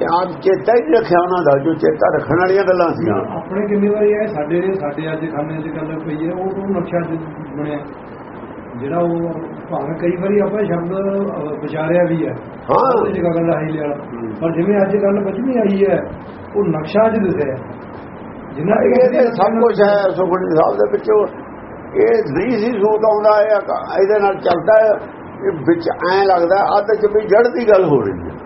ਧਿਆਨ ਚੇਤਾ ਹੀ ਨਹੀਂ ਰੱਖਿਆ ਉਹਨਾਂ ਦਾ, ਜੋ ਚੇਤਾ ਰੱਖਣ ਵਾਲੀਆਂ ਗੱਲਾਂ ਸੀ। ਆਪਣੇ ਕਿੰਨੀ ਵਾਰੀ ਆਏ? ਸਾਡੇ ਸਾਡੇ ਅੱਜ ਖਾਨੇ 'ਚ ਗੱਲ ਪਈ ਹੈ, ਉਹ ਉਹ ਨਕਸ਼ਾ ਬਣਿਆ। ਜਿਹੜਾ ਉਹ ਭਾਵੇਂ ਕਈ ਵਾਰੀ ਆਪਾਂ ਸ਼ਬਦ ਵਿਚਾਰਿਆ ਵੀ ਹੈ। ਹਾਂ। ਉਹਦੀ ਜਗ੍ਹਾ ਗੱਲ ਆਈ ਵਾਲਾ ਪਰ ਜਿਵੇਂ ਅੱਜ ਗੱਲ ਪੰਜਵੀਂ ਆਈ ਹੈ ਉਹ ਨਕਸ਼ਾ ਅੱਜ ਦਿਸਿਆ ਜਿੰਨਾ ਇਹ ਤੇ ਸਭ ਕੁਝ ਹੈ ਸੁਖਮਨੀ ਸਾਹਿਬ ਦੇ ਵਿੱਚ। ਇਹ ਨਹੀਂ ਸੀ ਸੂਤ ਆਉਂਦਾ ਅਕਾ- ਇਹਦੇ ਨਾਲ ਚੱਲਦਾ ਹੈ। ਇਹ ਵਿੱਚ ਐ ਲੱਗਦਾ ਅੱਧ ਚ ਵੀ ਜੜ ਦੀ ਗੱਲ ਹੋ ਰਹੀ ਹੈ।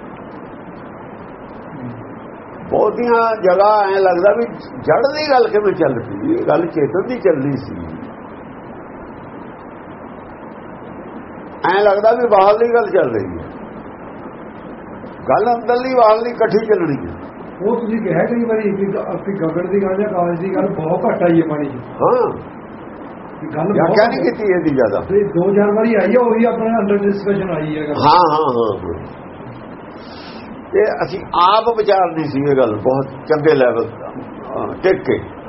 ਬਹੁਤੀਆਂ ਜਗ੍ਹਾ ਐ ਲੱਗਦਾ ਵੀ ਜੜ ਦੀ ਗੱਲ ਕਿਵੇਂ ਚੱਲ ਪਈ? ਇਹ ਗੱਲ ਚੇਤਨ ਦੀ ਚੱਲਦੀ ਸੀ। ਐ ਲੱਗਦਾ ਵੀ ਬਾਹਰ ਦੀ ਗੱਲ ਚੱਲ ਰਹੀ ਹੈ। ਗੱਲ ਅੰਦਰਲੀ ਬਾਹਰ ਦੀ ਇਕੱਠੀ ਚੱਲਣੀ ਹੈ। ਉਹ ਤੁਸੀਂ ਕਿਹਾ ਕਈ ਵਾਰੀ ਕਿ ਕਿ ਗਗਨ ਦੀ ਗੱਲ ਜਾਂ ਕਾਲਜ ਦੀ ਗੱਲ ਬਹੁਤ ਘੱਟ ਆਈ ਹੈ ਪਾਣੀ ਹਾਂ। ਕਿ ਗੱਲ ਵਿਆਖਿਆ ਨਹੀਂ ਕੀਤੀ ਇਹਦੀ ਜ਼ਿਆਦਾ। ਤੇ ਦੋ ਚਾਰ ਵਾਰੀ ਆਈ ਹੈ ਉਹੀ ਆਪਣੇ ਅੰਡਰ ਡਿਸਕਸ਼ਨ ਆਈ ਹੈ। ਹਾਂ ਹਾਂ ਹਾਂ। ਇਹ ਅਸੀਂ ਆਪ ਵਿਚਾਰਨੀ ਸੀ ਇਹ ਗੱਲ ਬਹੁਤ ਚੰਗੇ ਲੈਵਲ ਟਿਕ ਕੇ।